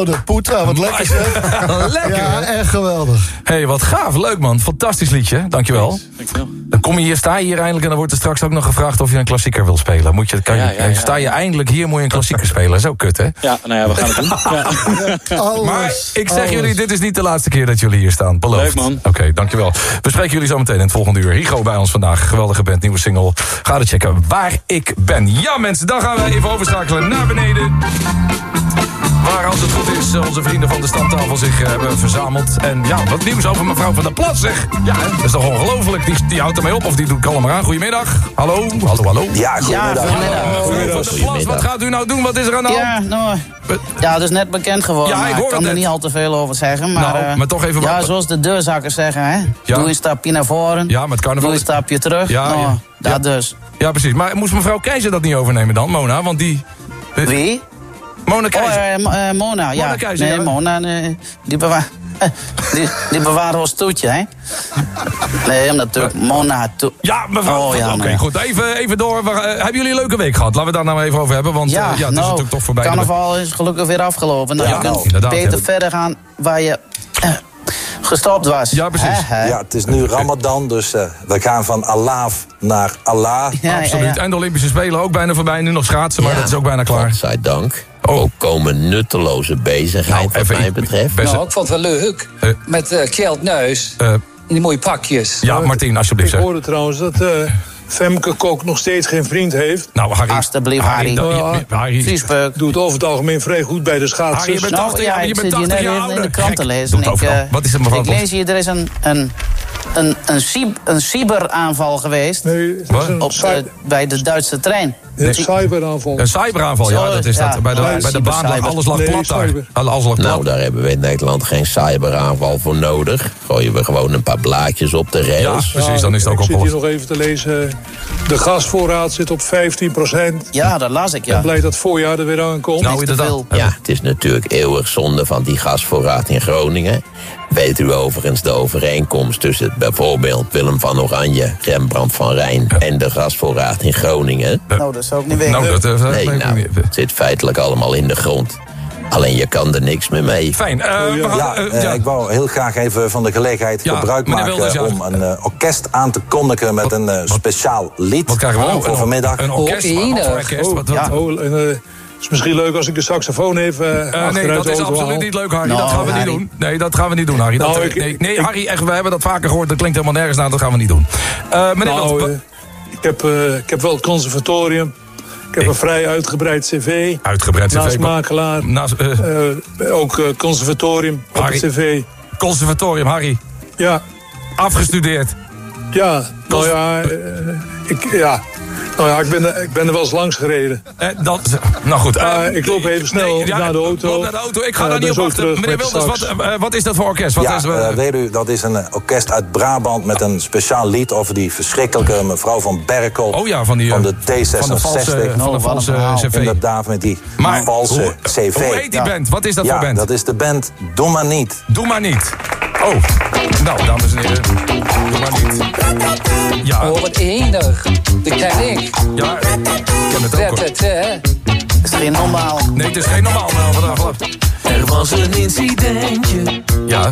De Poetra, wat lekker zeg. Lekker, Ja, echt geweldig. hey, wat gaaf. Leuk, man. Fantastisch liedje. Dankjewel. Dan kom je hier, sta je hier eindelijk... en dan wordt er straks ook nog gevraagd of je een klassieker wil spelen. Moet je, kan je, Ja, ja, ja. Sta je eindelijk hier, moet je een klassieker spelen. Zo kut, hè? Ja, nou ja, we gaan het doen. Ja. Maar ik zeg jullie, dit is niet de laatste keer dat jullie hier staan. Beloofd. Leuk, man. Oké, dankjewel. We spreken jullie zo meteen in het volgende uur. Higo bij ons vandaag. Geweldige band, nieuwe single. Ga er checken waar ik ben. Ja, mensen, dan gaan we even overschakelen naar beneden. Waar, als het goed is, onze vrienden van de stamtafel zich eh, hebben verzameld. En ja, wat nieuws over mevrouw van der Plas, zeg. Ja, dat is toch ongelooflijk. Die, die houdt ermee op of die doet kalm maar aan. Goedemiddag. Hallo, hallo, hallo. Ja, goedemiddag. Der Plas, wat gaat u nou doen? Wat is er aan de hand? Ja, nou, ja, dat is net bekend geworden. Ja, ik maar hoor ik kan het er net. niet al te veel over zeggen. Maar, Nou, eh, maar toch even Ja, zoals de deurzakkers zeggen, hè. Ja. Doe een stapje naar voren. Ja, met carnaval Doe een stapje terug. Ja, nou, ja. dat Ja. dus. Ja, precies. Maar moest mevrouw Keizer dat niet overnemen dan, Mona? Want die... Wie? Mona Keizer. Oh, eh, eh, Mona, ja. Mona Keizer, nee, ja. Mona, nee, die bewaart... Die, die bewaren ons toetje, hè? Nee, natuurlijk Mona toe. Ja, mevrouw. Oh, ja, Oké, ja. goed. Even, even door. We- eh, hebben jullie een leuke week gehad? Laten we daar nou even over hebben. Want Ja, eh, ja, het is nou, natuurlijk toch voorbij. carnaval is gelukkig weer afgelopen. Nou, Ja, je kunt nou, inderdaad, beter ja. verder gaan waar je eh, gestopt was. Ja, precies. Ja, het is nu Ramadan, dus eh, we gaan van Allah naar Allah. Absoluut. En de Olympische Spelen ook bijna voorbij. Nu nog schaatsen, maar dat is ook bijna klaar. Godzijdank. Oh. Ook komen nutteloze bezigheid, wat mij betreft. Nou, ik vond het wel leuk. Met eh Kjeld Nuis. Eh, in die mooie pakjes. ja, Martien, alsjeblieft. Ik hoorde trouwens dat eh, Femke Kok nog steeds geen vriend heeft. Nou, Harry. Alsjeblieft, Harry. Harry. Doet over het algemeen vrij goed bij de schaatsers. Harry, je bent Nou, 80 ja, jaar, je ik bent zit hier 80 net jaar in de krant te lezen. Het Ik, eh, Wat is er, mevrouw Ik lees hier, er is een, een, een, een, cyb- een cyberaanval geweest Wat? op, eh, bij de Duitse trein. Een cyberaanval. Een cyberaanval, ja, dat is ja. dat. Bij de, Ja, bij de baan lag alles lag Nee, plat daar. Alles lag plat. Nou, daar hebben we in Nederland geen cyberaanval voor nodig. Gooien we gewoon een paar blaadjes op de rails. Ja, precies, dan is het ook ik zit hier nog even te lezen. De gasvoorraad zit op 15 procent. Ja, dat las ik, Ik ben ja. blij dat het voorjaar er weer aankomt. Nou, inderdaad. veel. Ja, het is natuurlijk eeuwig zonde van die gasvoorraad in Groningen. Weet u overigens de overeenkomst tussen bijvoorbeeld Willem van Oranje, Rembrandt van Rijn en de gasvoorraad in Groningen? Nou, dat zou ik niet weten. Nou, dat, eh, Nee, weet ik nou, niet. het zit feitelijk allemaal in de grond. Alleen je kan er niks meer mee. Fijn. eh, gaan- Ja, eh, ja. ik wou heel graag even van de gelegenheid Ja, gebruik maken Wilders, ja. om een eh, orkest aan te kondigen met een eh, speciaal lied Wat krijgen we nou? voor Een- vanmiddag. Een orkest? Oh, enig. orkest? Wat- wat- Ja, oh, het is misschien leuk als ik de saxofoon even achteruit nee, dat is absoluut niet leuk, Harry. Nou, dat gaan we niet doen. Nee, dat gaan we niet doen, Harry. Dat, Nou, ik- nee, nee ik- Harry, echt, we hebben dat vaker gehoord. Dat klinkt helemaal nergens naar. Dat gaan we niet doen. Eh meneer Nou, ik, heb, eh, ik heb wel het conservatorium. Ik heb een vrij uitgebreid cv. uitgebreid cv. Naast makelaar. Naast, eh, Eh, ook conservatorium op Harry. het cv. conservatorium, Harry. Ja, Afgestudeerd. ja. Nou ja, ik, ja. Nou ja, ik ben, er- ik ben er wel eens langs gereden. Eh, dat, nou goed. eh, Maar ik loop even snel nee, ja, naar de auto. loop naar de auto. Ik ga Eh, daar niet op wachten. Meneer Wilders, wat, eh, wat is dat voor orkest? Wat ja, is, eh, eh, weet u, dat is een orkest uit Brabant met een speciaal lied over die verschrikkelijke mevrouw van Berkel. Oh ja, van die, van de T66. van de valse, van de valse cv. Inderdaad, met die Maar valse hoe- CV. hoe heet die band? Wat is dat ja, voor band? dat is de band Doe maar niet. Doe maar niet. Oh, nou, dames en heren. Doe maar niet. Ja, Oh, wat enig. Dat ken ik. Ja, ik ken het ook hoor. tet. is geen normaal. Nee, het is geen normaal nou, vandaag. vandaag. Er was een incidentje, Ja,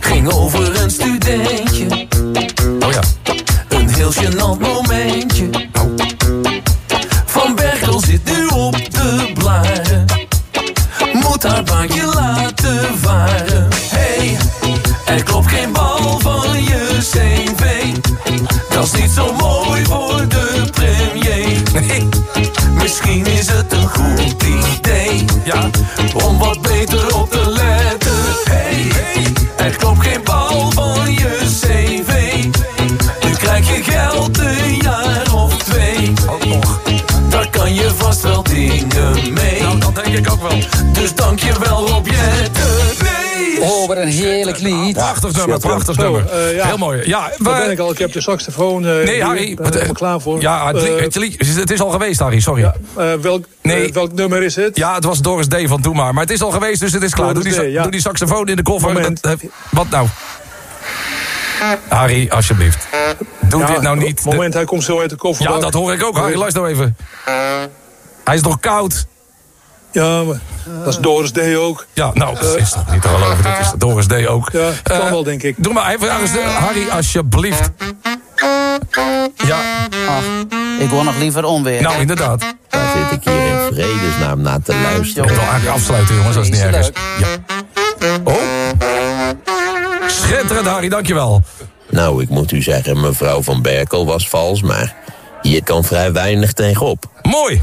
ging over een studentje. oh ja. Een heel gênant. Ja. Om wat beter op te letten. Hey, er klopt geen bal van je cv. Nu krijg je geld een jaar of twee. Daar kan je vast wel dingen mee. Nou, dat denk ik ook wel. Dus dank je wel heerlijk lied. Prachtig nummer, prachtig nummer. eh. Heel mooi. Ja, Waar ben ik al? Ik heb de saxofoon. eh, nee. Harry. Ik ben er eh, klaar voor. Ja, het, het, het is al geweest, Harry, sorry. eh, welk, nummer is het? Ja, het was Doris D. van Doe maar. Maar het is al geweest, dus het is klaar. Doe Doris die, sa- D, ja. doe die saxofoon in de koffer. Wat nou? Harry, alsjeblieft. Doe Ja, dit nou niet. Moment, hij komt zo uit de koffer. Ja, dat hoor ik ook, Harry. Luister nou even. Hij is nog koud. Ja, maar dat is Doris D. ook. Ja, nou, dat is toch niet te geloven. Dat is Doris D. ook. Ja, kan Eh, wel, denk ik. Doe maar even eh, Harry, alsjeblieft. Ja. Ik hoor nog liever onweer. Nou, inderdaad. Daar zit ik hier in vredesnaam naar te luisteren. Ik wil eigenlijk afsluiten, jongens, als het niet erg is. Ja. Oh. Schitterend, Harry, dankjewel. Nou, ik moet u zeggen, mevrouw van Berkel was vals, maar hier kan vrij weinig tegenop. Mooi.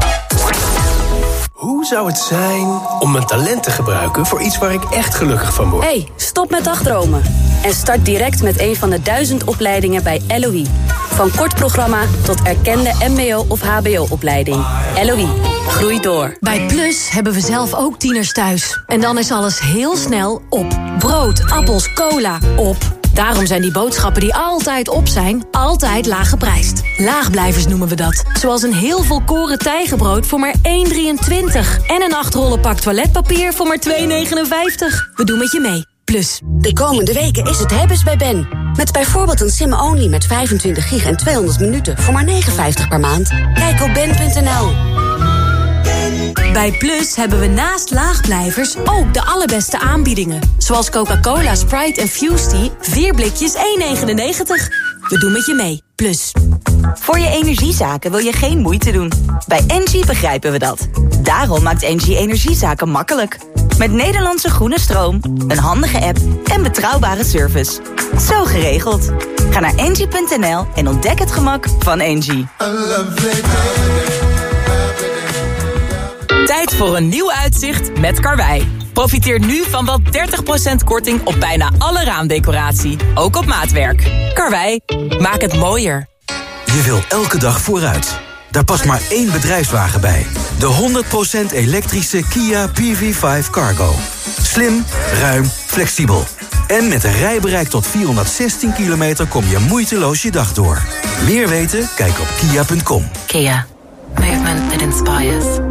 Hoe zou het zijn om mijn talent te gebruiken voor iets waar ik echt gelukkig van word? Hey, stop met dagdromen. En start direct met een van de duizend opleidingen bij LOE. Van kort programma tot erkende mbo- of hbo-opleiding. LOE, groei door. Bij Plus hebben we zelf ook tieners thuis. En dan is alles heel snel op. Brood, appels, cola, op. Daarom zijn die boodschappen die altijd op zijn, altijd laag geprijsd. Laagblijvers noemen we dat. Zoals een heel volkoren tijgenbrood voor maar 1,23. En een 8 rollen pak toiletpapier voor maar 2,59. We doen met je mee. Plus. De komende weken is het hebben's bij Ben. Met bijvoorbeeld een sim-only met 25 gig en 200 minuten voor maar 59 per maand. Kijk op ben.nl. Bij Plus hebben we naast laagblijvers ook de allerbeste aanbiedingen. Zoals Coca-Cola, Sprite en Fusty. 4 blikjes 1,99. We doen met je mee. Plus. Voor je energiezaken wil je geen moeite doen. Bij Engie begrijpen we dat. Daarom maakt Engie energiezaken makkelijk. Met Nederlandse groene stroom, een handige app en betrouwbare service. Zo geregeld. Ga naar engie.nl en ontdek het gemak van Engie. Tijd voor een nieuw uitzicht met Karwei. Profiteer nu van wel 30% korting op bijna alle raamdecoratie. Ook op maatwerk. Karwei, maak het mooier. Je wil elke dag vooruit. Daar past maar één bedrijfswagen bij. De 100% elektrische Kia PV5 Cargo. Slim, ruim, flexibel. En met een rijbereik tot 416 kilometer kom je moeiteloos je dag door. Meer weten? Kijk op kia.com. Kia. Movement that inspires.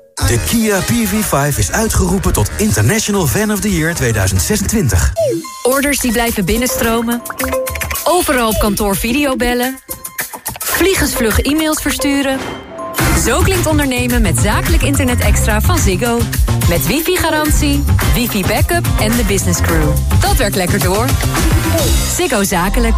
De Kia PV5 is uitgeroepen tot International Fan of the Year 2026. Orders die blijven binnenstromen. Overal op kantoor videobellen. Vliegensvlug e-mails versturen. Zo klinkt ondernemen met zakelijk internet extra van Ziggo. Met wifi-garantie, wifi-backup en de business crew. Dat werkt lekker door. Ziggo Zakelijk.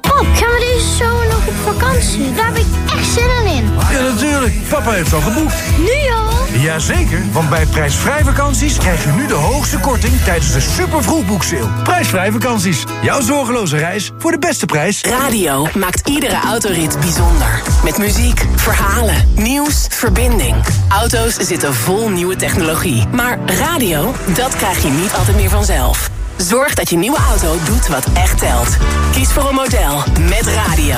Pap, gaan we deze zomer nog op vakantie? Daar heb ik echt zin in. Ja, natuurlijk. Papa heeft al geboekt. Nu al? Jazeker, want bij prijsvrij vakanties krijg je nu de hoogste korting tijdens de super vroegboekseil. Prijsvrij vakanties. Jouw zorgeloze reis voor de beste prijs. Radio maakt iedere autorit bijzonder. Met muziek, verhalen, nieuws, verbinding. Auto's zitten vol nieuwe technologie. Maar radio, dat krijg je niet altijd meer vanzelf. Zorg dat je nieuwe auto doet wat echt telt. Kies voor een model met radio.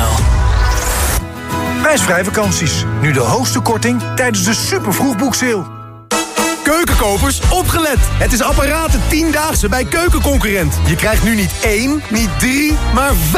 Prijsvrij vakanties. Nu de hoogste korting tijdens de super vroegboekseil. Keukenkopers, opgelet! Het is apparaten 10-daagse bij Keukenconcurrent. Je krijgt nu niet één, niet drie, maar vijf